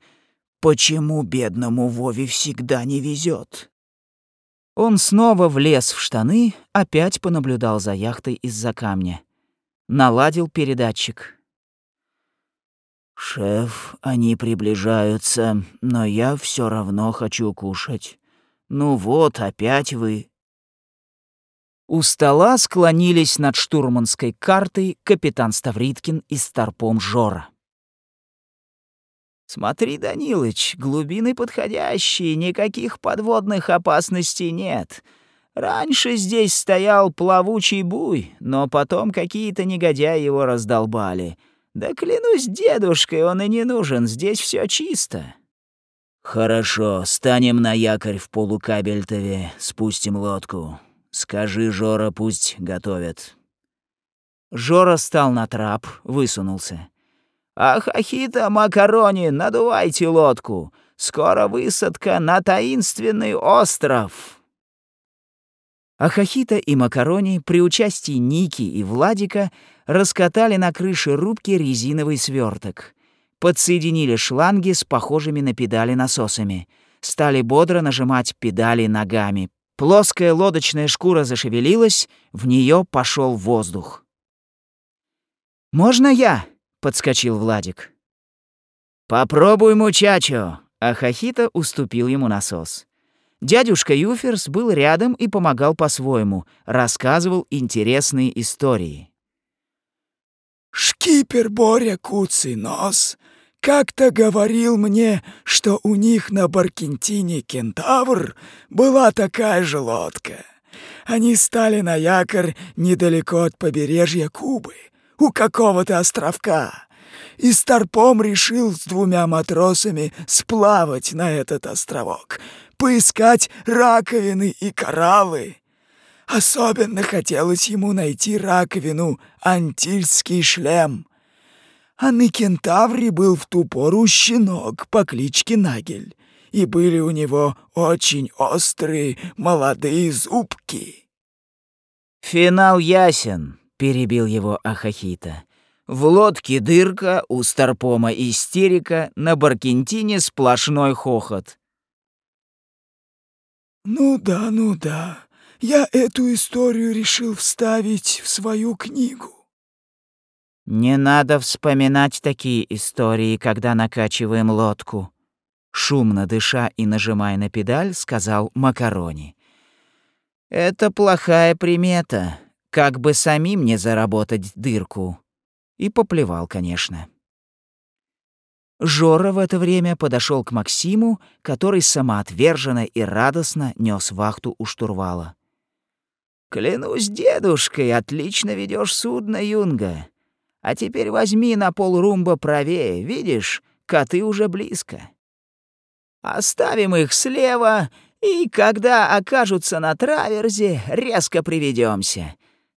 почему бедному Вове всегда не везет? Он снова влез в штаны, опять понаблюдал за яхтой из-за камня наладил передатчик. «Шеф, они приближаются, но я все равно хочу кушать. Ну вот, опять вы...» У стола склонились над штурманской картой капитан Ставриткин и старпом Жора. «Смотри, Данилыч, глубины подходящие, никаких подводных опасностей нет. Раньше здесь стоял плавучий буй, но потом какие-то негодяи его раздолбали. Да клянусь дедушкой, он и не нужен, здесь все чисто. Хорошо, станем на якорь в полукабельтове, спустим лодку. Скажи, Жора, пусть готовят. Жора стал на трап, высунулся. «Ахахита, макарони, надувайте лодку! Скоро высадка на таинственный остров!» Ахахита и Макарони при участии Ники и Владика раскатали на крыше рубки резиновый сверток, подсоединили шланги с похожими на педали насосами, стали бодро нажимать педали ногами. Плоская лодочная шкура зашевелилась, в нее пошел воздух. «Можно я?» — подскочил Владик. «Попробуй, мучачо!» а Хахита уступил ему насос. Дядюшка Юферс был рядом и помогал по-своему, рассказывал интересные истории. «Шкипер Боря Куцый Нос как-то говорил мне, что у них на Баркентине Кентавр была такая же лодка. Они стали на якорь недалеко от побережья Кубы, у какого-то островка, и Старпом решил с двумя матросами сплавать на этот островок — поискать раковины и кораллы. Особенно хотелось ему найти раковину «Антильский шлем». А на кентавре был в ту пору щенок по кличке Нагель, и были у него очень острые молодые зубки. «Финал ясен», — перебил его Ахахита. «В лодке дырка, у Старпома истерика, на Баркентине сплошной хохот. «Ну да, ну да, я эту историю решил вставить в свою книгу». «Не надо вспоминать такие истории, когда накачиваем лодку», шумно дыша и нажимая на педаль, сказал Макарони. «Это плохая примета, как бы самим не заработать дырку». И поплевал, конечно. Жора в это время подошел к Максиму, который самоотверженно и радостно нес вахту у штурвала. «Клянусь дедушкой, отлично ведешь судно, Юнга. А теперь возьми на полрумба правее, видишь, коты уже близко. Оставим их слева, и когда окажутся на траверзе, резко приведемся.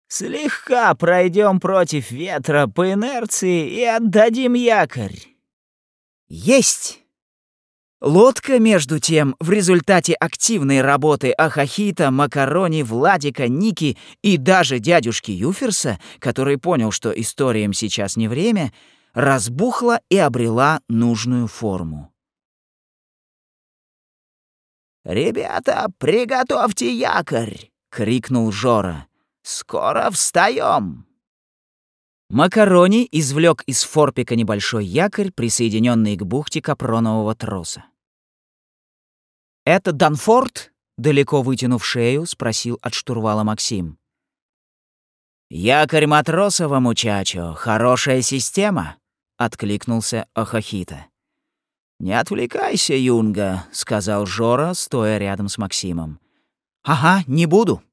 Слегка пройдем против ветра по инерции и отдадим якорь». Есть! Лодка, между тем, в результате активной работы Ахахита, Макарони, Владика, Ники и даже дядюшки Юферса, который понял, что историям сейчас не время, разбухла и обрела нужную форму. «Ребята, приготовьте якорь!» — крикнул Жора. «Скоро встаем!» Макарони извлек из форпика небольшой якорь, присоединенный к бухте капронового троса. «Это Данфорд?» — далеко вытянув шею, спросил от штурвала Максим. «Якорь Матросова, мучачо, хорошая система», — откликнулся Ахахита. «Не отвлекайся, Юнга», — сказал Жора, стоя рядом с Максимом. «Ага, не буду».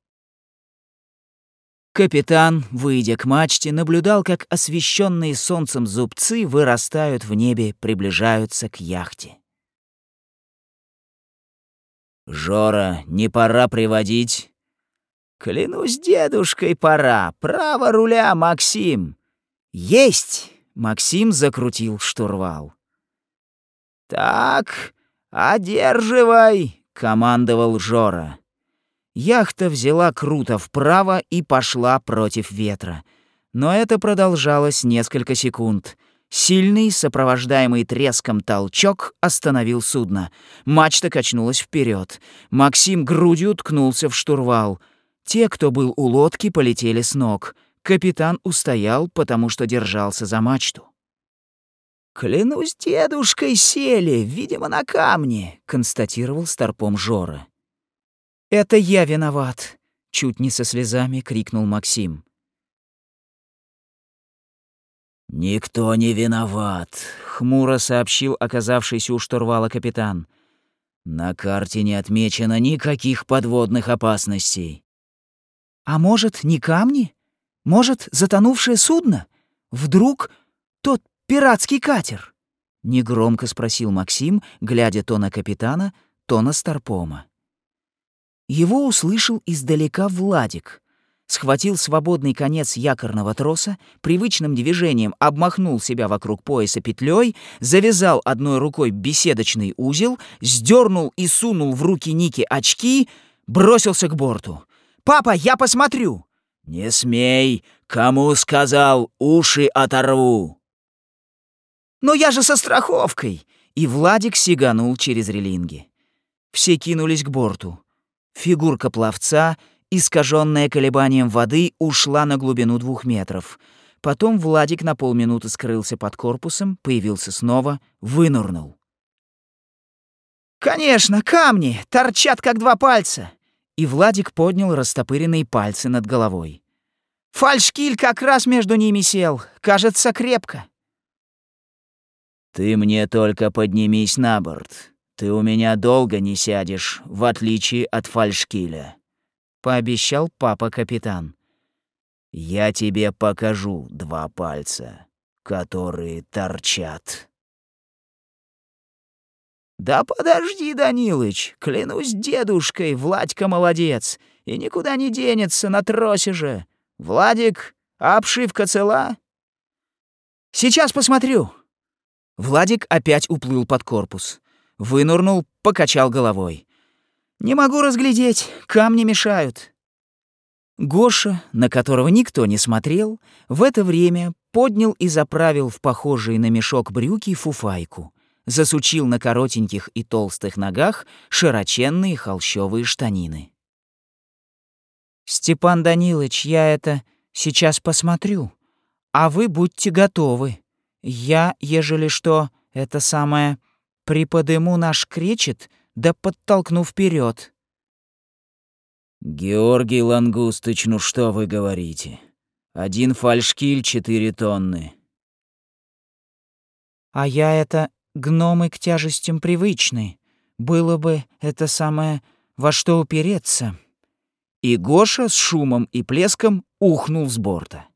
Капитан, выйдя к мачте, наблюдал, как освещенные солнцем зубцы вырастают в небе, приближаются к яхте. «Жора, не пора приводить?» «Клянусь дедушкой, пора. Право руля, Максим!» «Есть!» — Максим закрутил штурвал. «Так, одерживай!» — командовал Жора. Яхта взяла круто вправо и пошла против ветра. Но это продолжалось несколько секунд. Сильный, сопровождаемый треском толчок остановил судно. Мачта качнулась вперед. Максим грудью ткнулся в штурвал. Те, кто был у лодки, полетели с ног. Капитан устоял, потому что держался за мачту. «Клянусь дедушкой, сели, видимо, на камне», — констатировал старпом Жора. «Это я виноват», — чуть не со слезами крикнул Максим. «Никто не виноват», — хмуро сообщил оказавшийся у штурвала капитан. «На карте не отмечено никаких подводных опасностей». «А может, не камни? Может, затонувшее судно? Вдруг тот пиратский катер?» — негромко спросил Максим, глядя то на капитана, то на Старпома. Его услышал издалека Владик. Схватил свободный конец якорного троса, привычным движением обмахнул себя вокруг пояса петлей, завязал одной рукой беседочный узел, сдернул и сунул в руки Ники очки, бросился к борту. «Папа, я посмотрю!» «Не смей! Кому сказал, уши оторву!» «Но я же со страховкой!» И Владик сиганул через релинги. Все кинулись к борту. Фигурка пловца, искаженная колебанием воды, ушла на глубину двух метров. Потом Владик на полминуты скрылся под корпусом, появился снова, вынурнул. «Конечно, камни! Торчат, как два пальца!» И Владик поднял растопыренные пальцы над головой. «Фальшкиль как раз между ними сел. Кажется, крепко». «Ты мне только поднимись на борт. Ты у меня долго не сядешь, в отличие от фальшкиля», — пообещал папа-капитан. «Я тебе покажу два пальца, которые торчат». «Да подожди, Данилыч, клянусь дедушкой, Владька молодец, и никуда не денется на тросе же. Владик, обшивка цела?» «Сейчас посмотрю», Владик опять уплыл под корпус. Вынурнул, покачал головой. «Не могу разглядеть, камни мешают». Гоша, на которого никто не смотрел, в это время поднял и заправил в похожие на мешок брюки фуфайку, засучил на коротеньких и толстых ногах широченные холщовые штанины. «Степан Данилович, я это сейчас посмотрю, а вы будьте готовы», я, ежели что, это самое, приподыму наш кречет, да подтолкну вперед. «Георгий Лангустыч, ну что вы говорите? Один фальшкиль — четыре тонны». «А я это гномы к тяжестям привычны. Было бы это самое во что упереться». И Гоша с шумом и плеском ухнул с борта.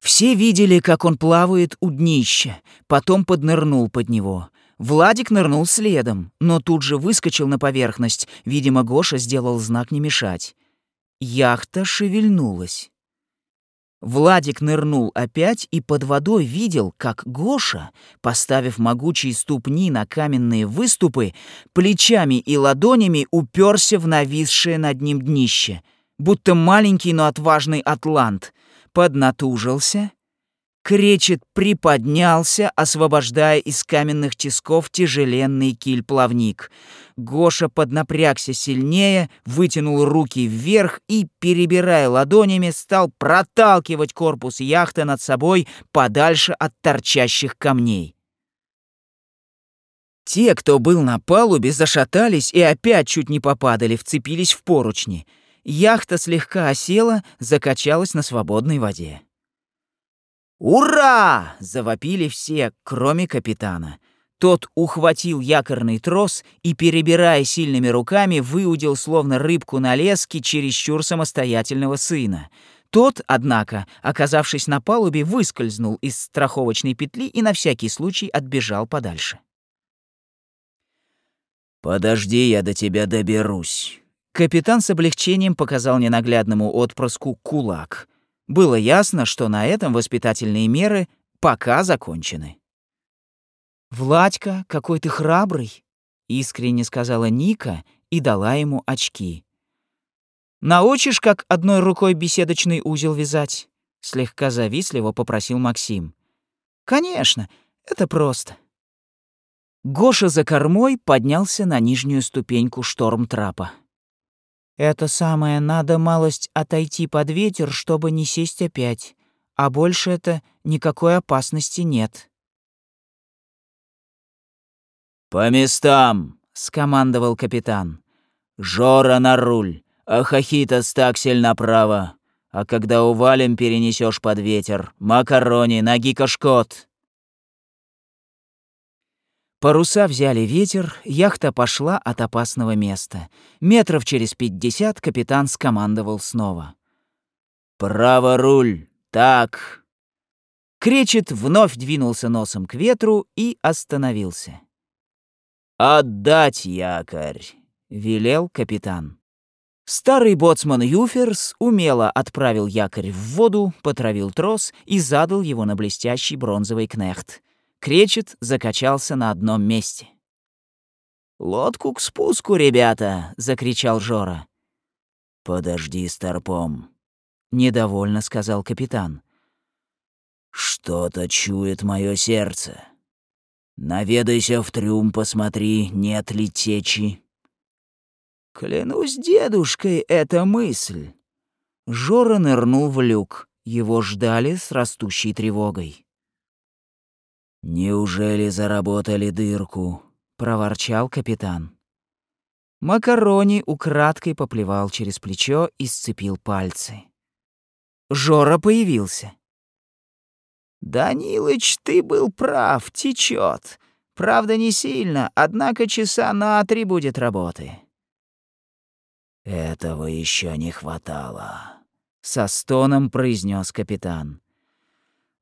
Все видели, как он плавает у днища, потом поднырнул под него. Владик нырнул следом, но тут же выскочил на поверхность. Видимо, Гоша сделал знак не мешать. Яхта шевельнулась. Владик нырнул опять и под водой видел, как Гоша, поставив могучие ступни на каменные выступы, плечами и ладонями уперся в нависшее над ним днище, будто маленький, но отважный атлант, поднатужился Кречет приподнялся, освобождая из каменных тисков тяжеленный киль-плавник. Гоша поднапрягся сильнее, вытянул руки вверх и, перебирая ладонями, стал проталкивать корпус яхты над собой подальше от торчащих камней. Те, кто был на палубе, зашатались и опять чуть не попадали, вцепились в поручни. Яхта слегка осела, закачалась на свободной воде. «Ура!» — завопили все, кроме капитана. Тот ухватил якорный трос и, перебирая сильными руками, выудил словно рыбку на леске чересчур самостоятельного сына. Тот, однако, оказавшись на палубе, выскользнул из страховочной петли и на всякий случай отбежал подальше. «Подожди, я до тебя доберусь». Капитан с облегчением показал ненаглядному отпрыску кулак. Было ясно, что на этом воспитательные меры пока закончены. «Владька, какой ты храбрый!» — искренне сказала Ника и дала ему очки. «Научишь, как одной рукой беседочный узел вязать?» — слегка завистливо попросил Максим. «Конечно, это просто». Гоша за кормой поднялся на нижнюю ступеньку шторм-трапа. Это самое надо малость отойти под ветер, чтобы не сесть опять, а больше это никакой опасности нет. «По местам!» — скомандовал капитан. «Жора на руль, а Хахита стаксель направо. А когда увалим, перенесешь под ветер. Макарони, ноги кашкот!» Паруса взяли ветер, яхта пошла от опасного места. Метров через пятьдесят капитан скомандовал снова. «Право руль! Так!» Кречет вновь двинулся носом к ветру и остановился. «Отдать якорь!» — велел капитан. Старый боцман Юферс умело отправил якорь в воду, потравил трос и задал его на блестящий бронзовый кнехт. Кречет закачался на одном месте. «Лодку к спуску, ребята!» — закричал Жора. «Подожди, Старпом», — недовольно сказал капитан. «Что-то чует мое сердце. Наведайся в трюм, посмотри, нет ли течи». «Клянусь дедушкой, это мысль». Жора нырнул в люк. Его ждали с растущей тревогой. «Неужели заработали дырку?» — проворчал капитан. Макарони украдкой поплевал через плечо и сцепил пальцы. Жора появился. «Данилыч, ты был прав, течет. Правда, не сильно, однако часа на три будет работы». «Этого еще не хватало», — со стоном произнес капитан.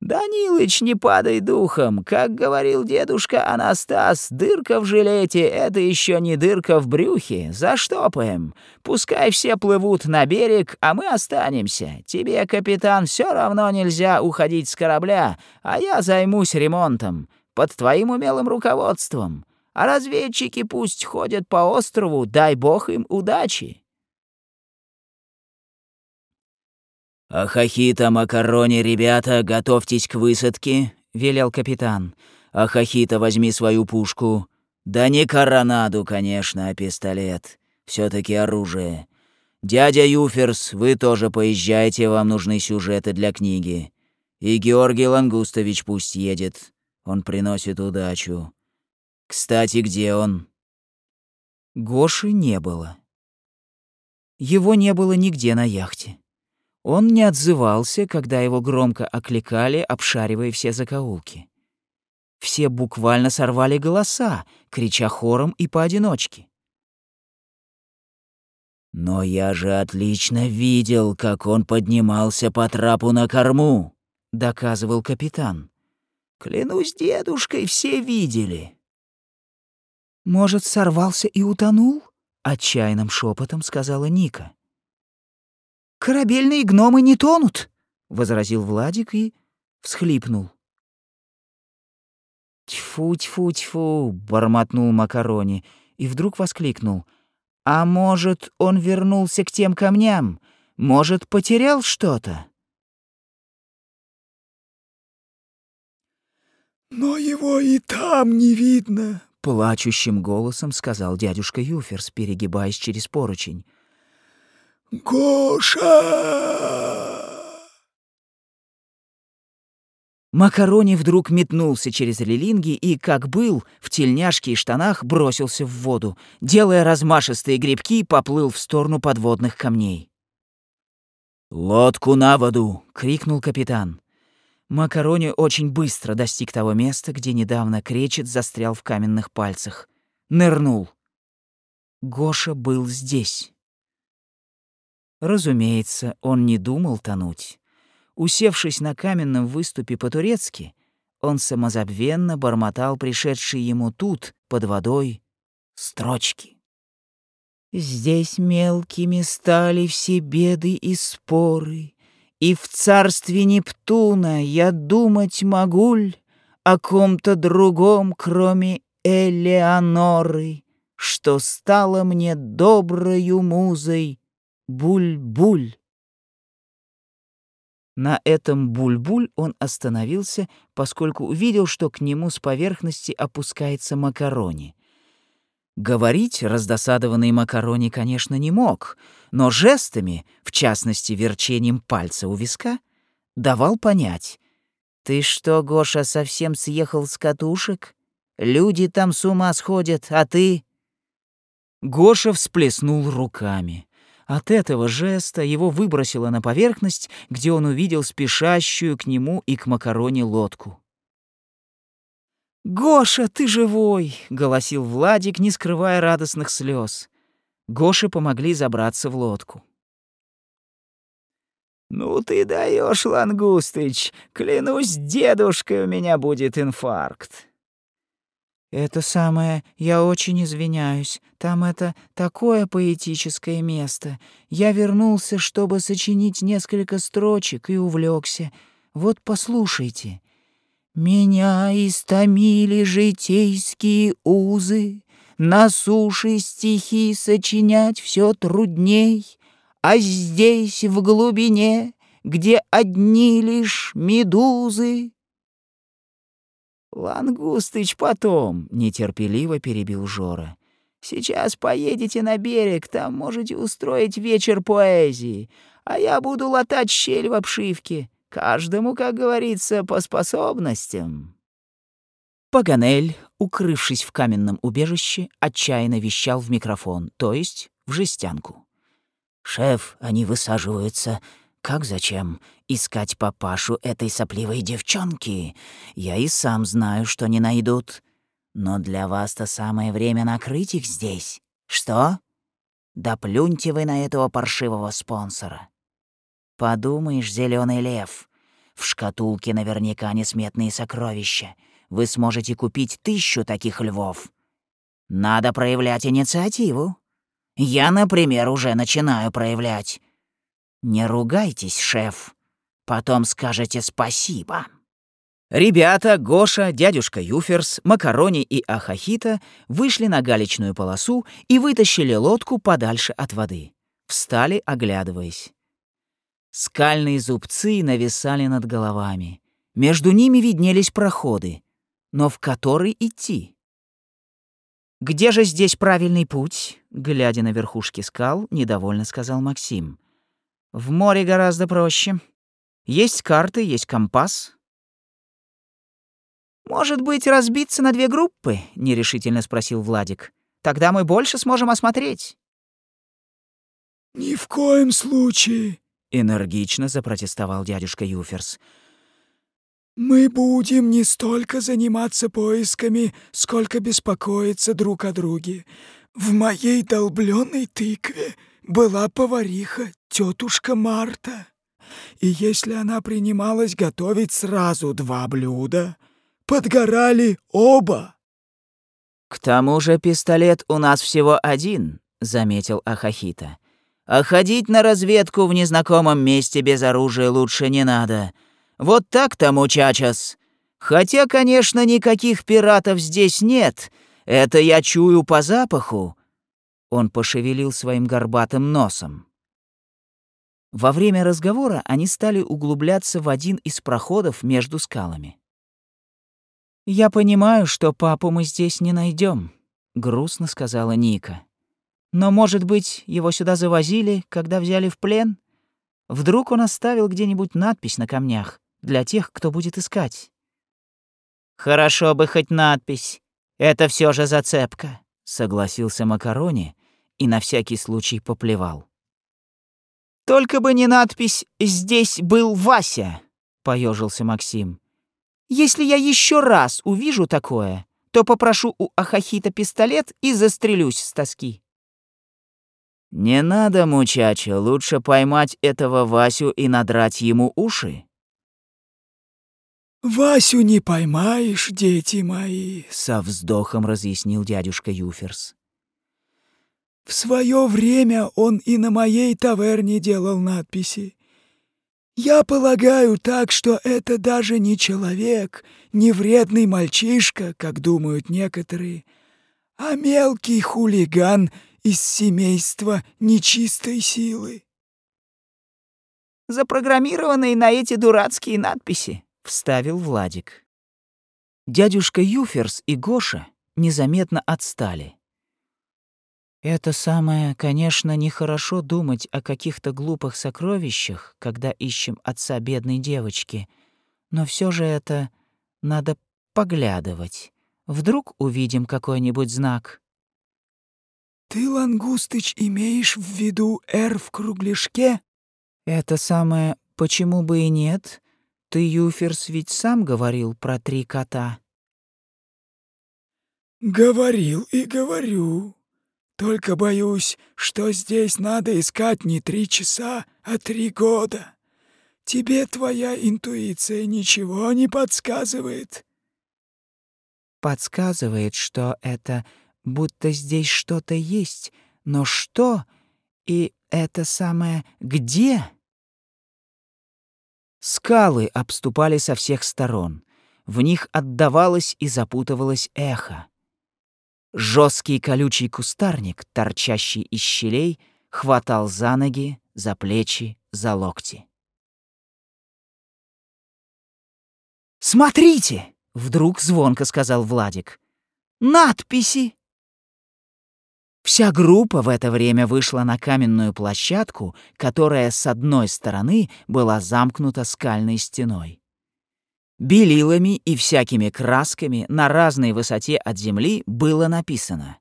«Данилыч, не падай духом. Как говорил дедушка Анастас, дырка в жилете — это еще не дырка в брюхе. Заштопаем. Пускай все плывут на берег, а мы останемся. Тебе, капитан, все равно нельзя уходить с корабля, а я займусь ремонтом. Под твоим умелым руководством. А разведчики пусть ходят по острову, дай бог им удачи». «Ахахита, макарони, ребята, готовьтесь к высадке», — велел капитан. «Ахахита, возьми свою пушку. Да не коронаду, конечно, а пистолет. все таки оружие. Дядя Юферс, вы тоже поезжайте, вам нужны сюжеты для книги. И Георгий Лангустович пусть едет. Он приносит удачу. Кстати, где он?» Гоши не было. Его не было нигде на яхте. Он не отзывался, когда его громко окликали, обшаривая все закоулки. Все буквально сорвали голоса, крича хором и поодиночке. «Но я же отлично видел, как он поднимался по трапу на корму», — доказывал капитан. «Клянусь дедушкой, все видели». «Может, сорвался и утонул?» — отчаянным шепотом сказала Ника. «Корабельные гномы не тонут», —— возразил Владик и всхлипнул. «Тьфу-тьфу-тьфу!» — бормотнул Макарони и вдруг воскликнул. «А может, он вернулся к тем камням? Может, потерял что-то?» «Но его и там не видно!» — плачущим голосом сказал дядюшка Юферс, перегибаясь через поручень. «Гоша!» Макарони вдруг метнулся через релинги и, как был, в тельняшке и штанах бросился в воду, делая размашистые грибки, поплыл в сторону подводных камней. «Лодку на воду!» — крикнул капитан. Макарони очень быстро достиг того места, где недавно кречет застрял в каменных пальцах. Нырнул. Гоша был здесь. Разумеется, он не думал тонуть. Усевшись на каменном выступе по-турецки, он самозабвенно бормотал пришедшие ему тут, под водой, строчки. «Здесь мелкими стали все беды и споры, и в царстве Нептуна я думать могуль о ком-то другом, кроме Элеоноры, что стало мне доброю музой, буль-буль. На этом буль-буль он остановился, поскольку увидел, что к нему с поверхности опускается макарони. Говорить раздосадованный макарони, конечно, не мог, но жестами, в частности верчением пальца у виска, давал понять. «Ты что, Гоша, совсем съехал с катушек? Люди там с ума сходят, а ты...» Гоша всплеснул руками. От этого жеста его выбросило на поверхность, где он увидел спешащую к нему и к макароне лодку. «Гоша, ты живой!» — голосил Владик, не скрывая радостных слез. Гоше помогли забраться в лодку. «Ну ты даешь, Лангустыч! Клянусь, дедушкой у меня будет инфаркт!» «Это самое, я очень извиняюсь. Там это такое поэтическое место. Я вернулся, чтобы сочинить несколько строчек и увлекся. Вот послушайте. Меня истомили житейские узы, На суше стихи сочинять все трудней, А здесь, в глубине, где одни лишь медузы, «Лангустыч потом», — нетерпеливо перебил Жора. «Сейчас поедете на берег, там можете устроить вечер поэзии, а я буду латать щель в обшивке. Каждому, как говорится, по способностям». Паганель, укрывшись в каменном убежище, отчаянно вещал в микрофон, то есть в жестянку. «Шеф, они высаживаются как зачем? Искать папашу этой сопливой девчонки? Я и сам знаю, что не найдут. Но для вас-то самое время накрыть их здесь. Что? Да плюньте вы на этого паршивого спонсора. Подумаешь, зеленый лев. В шкатулке наверняка несметные сокровища. Вы сможете купить тысячу таких львов. Надо проявлять инициативу. Я, например, уже начинаю проявлять. «Не ругайтесь, шеф. Потом скажете спасибо». Ребята, Гоша, дядюшка Юферс, Макарони и Ахахита вышли на галечную полосу и вытащили лодку подальше от воды. Встали, оглядываясь. Скальные зубцы нависали над головами. Между ними виднелись проходы. Но в который идти? «Где же здесь правильный путь?» Глядя на верхушки скал, недовольно сказал Максим. В море гораздо проще. Есть карты, есть компас. Может быть, разбиться на две группы? нерешительно спросил Владик. Тогда мы больше сможем осмотреть. Ни в коем случае, энергично запротестовал дядюшка Юферс. Мы будем не столько заниматься поисками, сколько беспокоиться друг о друге. В моей долбленной тыкве была повариха тетушка Марта. И если она принималась готовить сразу два блюда, подгорали оба. «К тому же пистолет у нас всего один», — заметил Ахахита. А ходить на разведку в незнакомом месте без оружия лучше не надо. Вот так-то, мучачас. Хотя, конечно, никаких пиратов здесь нет. Это я чую по запаху». Он пошевелил своим горбатым носом. Во время разговора они стали углубляться в один из проходов между скалами. «Я понимаю, что папу мы здесь не найдем, грустно сказала Ника. «Но, может быть, его сюда завозили, когда взяли в плен? Вдруг он оставил где-нибудь надпись на камнях для тех, кто будет искать?» «Хорошо бы хоть надпись. Это все же зацепка», — согласился Макарони и на всякий случай поплевал. «Только бы не надпись «Здесь был Вася», — поежился Максим. «Если я еще раз увижу такое, то попрошу у Ахахита пистолет и застрелюсь с тоски». «Не надо, мучача, лучше поймать этого Васю и надрать ему уши». «Васю не поймаешь, дети мои», — со вздохом разъяснил дядюшка Юферс. В свое время он и на моей таверне делал надписи. Я полагаю так, что это даже не человек, не вредный мальчишка, как думают некоторые, а мелкий хулиган из семейства нечистой силы. Запрограммированные на эти дурацкие надписи, вставил Владик. Дядюшка Юферс и Гоша незаметно отстали. Это самое, конечно, нехорошо думать о каких-то глупых сокровищах, когда ищем отца бедной девочки, но все же это надо поглядывать. Вдруг увидим какой-нибудь знак. Ты, Лангустыч, имеешь в виду «Р» в кругляшке? Это самое «почему бы и нет»? Ты, Юферс, ведь сам говорил про три кота. Говорил и говорю. Только боюсь, что здесь надо искать не три часа, а три года. Тебе твоя интуиция ничего не подсказывает. Подсказывает, что это будто здесь что-то есть, но что и это самое где? Скалы обступали со всех сторон. В них отдавалось и запутывалось эхо. Жесткий колючий кустарник, торчащий из щелей, хватал за ноги, за плечи, за локти. «Смотрите!» — вдруг звонко сказал Владик. «Надписи!» Вся группа в это время вышла на каменную площадку, которая с одной стороны была замкнута скальной стеной. Белилами и всякими красками на разной высоте от земли было написано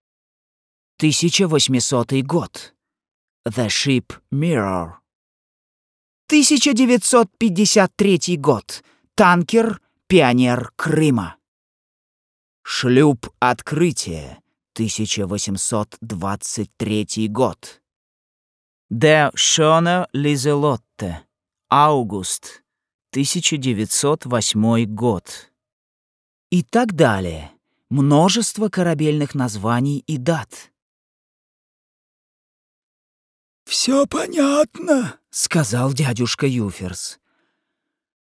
1800 год. The Ship Mirror. 1953 год. Танкер «Пионер Крыма». Шлюп «Открытие». 1823 год. Der Schöne Liselotte. Август 1908 год. И так далее. Множество корабельных названий и дат. «Все понятно», — сказал дядюшка Юферс.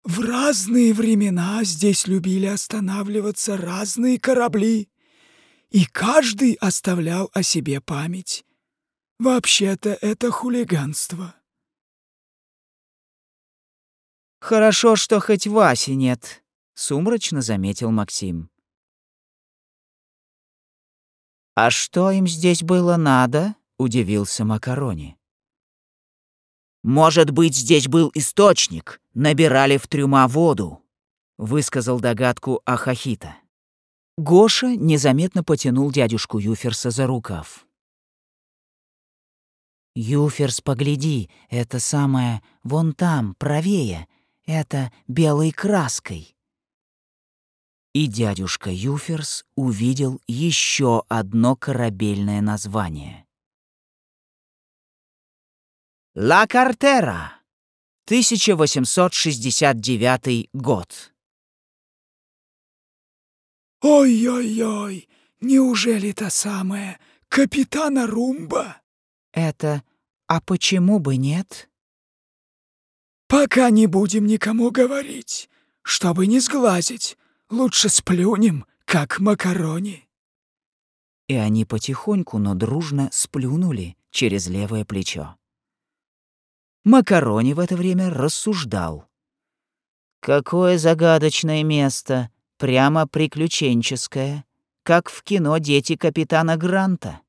«В разные времена здесь любили останавливаться разные корабли, и каждый оставлял о себе память. Вообще-то это хулиганство». «Хорошо, что хоть Васи нет», — сумрачно заметил Максим. «А что им здесь было надо?» — удивился Макарони. «Может быть, здесь был источник, набирали в трюма воду», — высказал догадку Ахахита. Гоша незаметно потянул дядюшку Юферса за рукав. «Юферс, погляди, это самое вон там, правее, это белой краской. И дядюшка Юферс увидел еще одно корабельное название. «Ла Картера», 1869 год. «Ой-ой-ой, неужели та самая капитана Румба?» «Это А почему бы нет? Пока не будем никому говорить, чтобы не сглазить. Лучше сплюнем, как макарони. И они потихоньку, но дружно сплюнули через левое плечо. Макарони в это время рассуждал. Какое загадочное место, прямо приключенческое, как в кино «Дети капитана Гранта».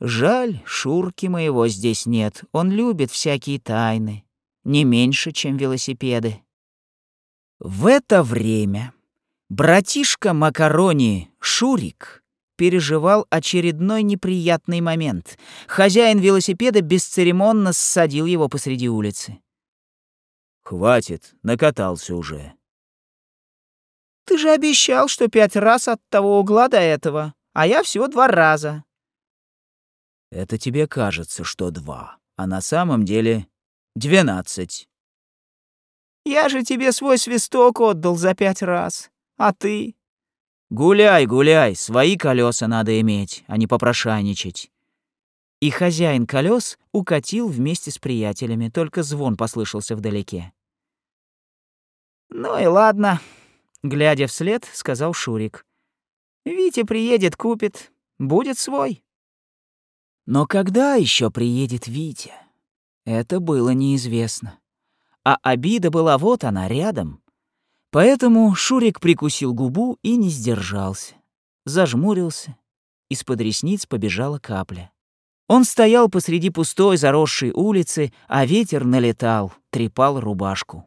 Жаль, Шурки моего здесь нет, он любит всякие тайны, не меньше, чем велосипеды. В это время братишка Макарони Шурик переживал очередной неприятный момент. Хозяин велосипеда бесцеремонно ссадил его посреди улицы. «Хватит, накатался уже». «Ты же обещал, что пять раз от того угла до этого, а я всего два раза». «Это тебе кажется, что два, а на самом деле двенадцать». «Я же тебе свой свисток отдал за пять раз, а ты...» «Гуляй, гуляй, свои колеса надо иметь, а не попрошайничать». И хозяин колес укатил вместе с приятелями, только звон послышался вдалеке. «Ну и ладно», — глядя вслед, сказал Шурик. «Витя приедет, купит, будет свой». Но когда еще приедет Витя? Это было неизвестно. А обида была вот она, рядом. Поэтому Шурик прикусил губу и не сдержался. Зажмурился. Из-под ресниц побежала капля. Он стоял посреди пустой заросшей улицы, а ветер налетал, трепал рубашку.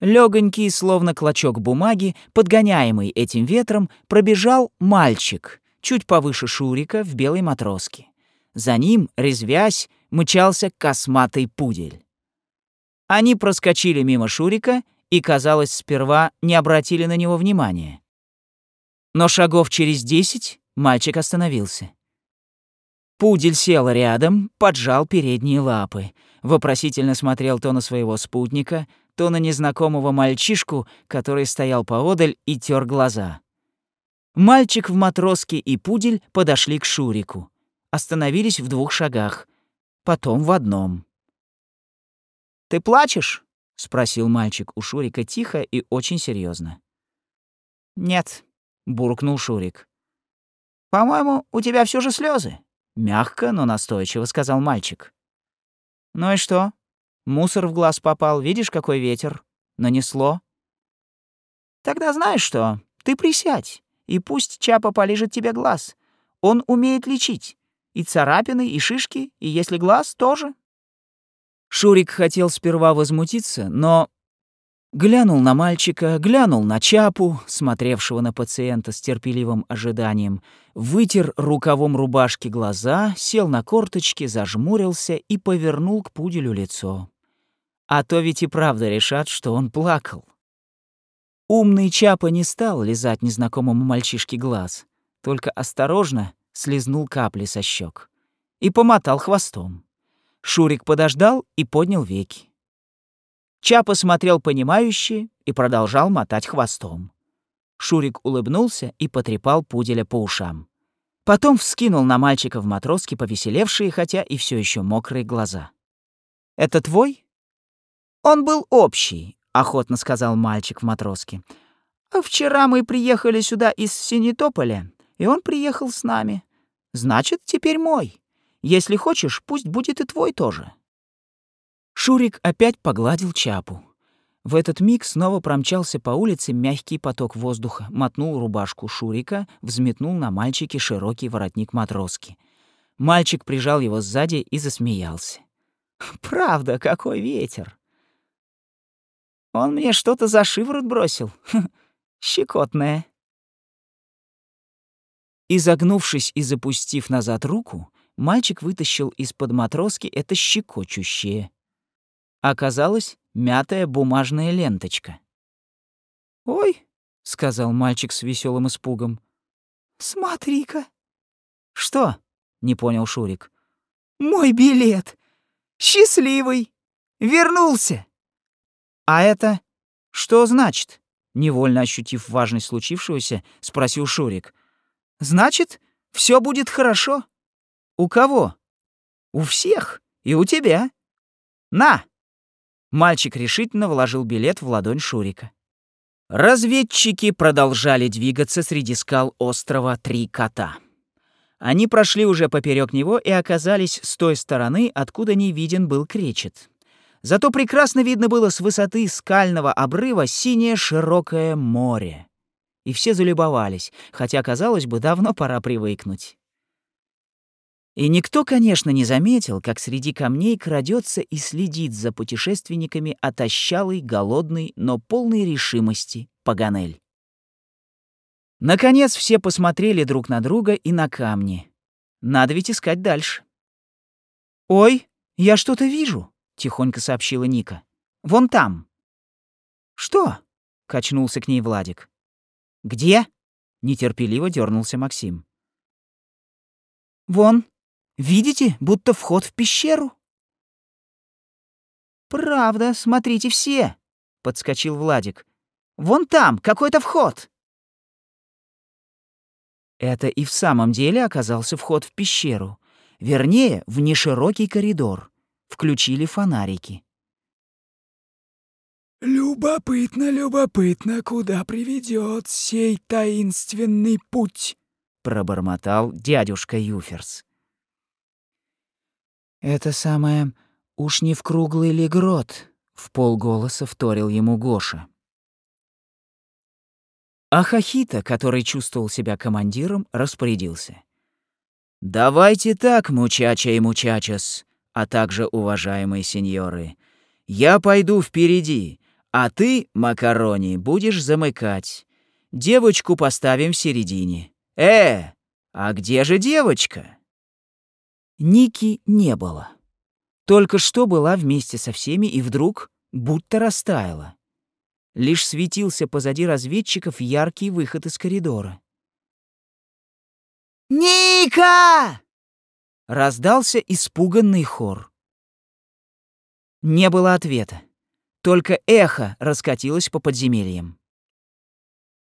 Лёгонький, словно клочок бумаги, подгоняемый этим ветром, пробежал мальчик, чуть повыше Шурика в белой матроске. За ним, резвясь, мчался косматый пудель. Они проскочили мимо Шурика и, казалось, сперва не обратили на него внимания. Но шагов через десять мальчик остановился. Пудель сел рядом, поджал передние лапы, вопросительно смотрел то на своего спутника, то на незнакомого мальчишку, который стоял поодаль и тер глаза. Мальчик в матроске и пудель подошли к Шурику. Остановились в двух шагах, потом в одном. «Ты плачешь?» — спросил мальчик у Шурика тихо и очень серьезно. «Нет», — буркнул Шурик. «По-моему, у тебя все же слезы. мягко, но настойчиво сказал мальчик. «Ну и что? Мусор в глаз попал, видишь, какой ветер? Нанесло?» «Тогда знаешь что? Ты присядь, и пусть Чапа полежит тебе глаз. Он умеет лечить. И царапины, и шишки, и если глаз, тоже». Шурик хотел сперва возмутиться, но глянул на мальчика, глянул на Чапу, смотревшего на пациента с терпеливым ожиданием, вытер рукавом рубашки глаза, сел на корточки, зажмурился и повернул к пуделю лицо. А то ведь и правда решат, что он плакал. Умный Чапа не стал лизать незнакомому мальчишке глаз, только осторожно слезнул капли со щек и помотал хвостом. Шурик подождал и поднял веки. Чапа смотрел понимающе и продолжал мотать хвостом. Шурик улыбнулся и потрепал пуделя по ушам. Потом вскинул на мальчика в матроске повеселевшие, хотя и все еще мокрые глаза. «Это твой?» «Он был общий», — охотно сказал мальчик в матроске. «А вчера мы приехали сюда из Синетополя, и он приехал с нами. Значит, теперь мой». Если хочешь, пусть будет и твой тоже». Шурик опять погладил чапу. В этот миг снова промчался по улице мягкий поток воздуха, мотнул рубашку Шурика, взметнул на мальчике широкий воротник матроски. Мальчик прижал его сзади и засмеялся. «Правда, какой ветер!» «Он мне что-то за шиворот бросил. *laughs* Щекотное». Изогнувшись и запустив назад руку, мальчик вытащил из-под матроски это щекочущее. Оказалось, мятая бумажная ленточка. «Ой!» — сказал мальчик с веселым испугом. «Смотри-ка!» «Что?» — не понял Шурик. «Мой билет! Счастливый! Вернулся!» «А это что значит?» Невольно ощутив важность случившегося, спросил Шурик. «Значит, все будет хорошо?» «У кого?» «У всех. И у тебя. На!» Мальчик решительно вложил билет в ладонь Шурика. Разведчики продолжали двигаться среди скал острова Три Кота. Они прошли уже поперек него и оказались с той стороны, откуда не виден был кречет. Зато прекрасно видно было с высоты скального обрыва синее широкое море. И все залюбовались, хотя, казалось бы, давно пора привыкнуть. И никто, конечно, не заметил, как среди камней крадется и следит за путешественниками отощалый, голодный, но полный решимости Паганель. Наконец все посмотрели друг на друга и на камни. Надо ведь искать дальше. «Ой, я что-то вижу», — тихонько сообщила Ника. «Вон там». «Что?» — качнулся к ней Владик. «Где?» — нетерпеливо дернулся Максим. «Вон, видите, будто вход в пещеру?» «Правда, смотрите все», — подскочил Владик. «Вон там какой-то вход». Это и в самом деле оказался вход в пещеру. Вернее, в неширокий коридор. Включили фонарики. «Любопытно, любопытно, куда приведет сей таинственный путь», — пробормотал дядюшка Юферс. «Это самое уж не в круглый ли грот?» — в полголоса вторил ему Гоша. А Хахита, который чувствовал себя командиром, распорядился. «Давайте так, мучача и мучачас, а также уважаемые сеньоры. Я пойду впереди, а ты, Макарони, будешь замыкать. Девочку поставим в середине. Э, а где же девочка?» Ники не было. Только что была вместе со всеми и вдруг будто растаяла. Лишь светился позади разведчиков яркий выход из коридора. «Ника!» — раздался испуганный хор. Не было ответа. Только эхо раскатилось по подземельям.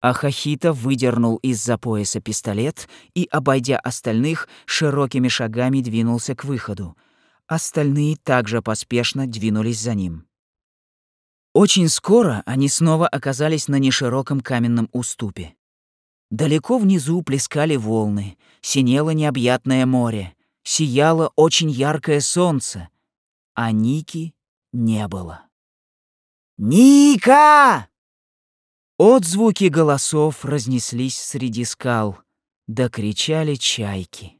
Ахахита выдернул из-за пояса пистолет и, обойдя остальных, широкими шагами двинулся к выходу. Остальные также поспешно двинулись за ним. Очень скоро они снова оказались на нешироком каменном уступе. Далеко внизу плескали волны, синело необъятное море, сияло очень яркое солнце, а Ники не было. «Ника!» Отзвуки голосов разнеслись среди скал, докричали чайки.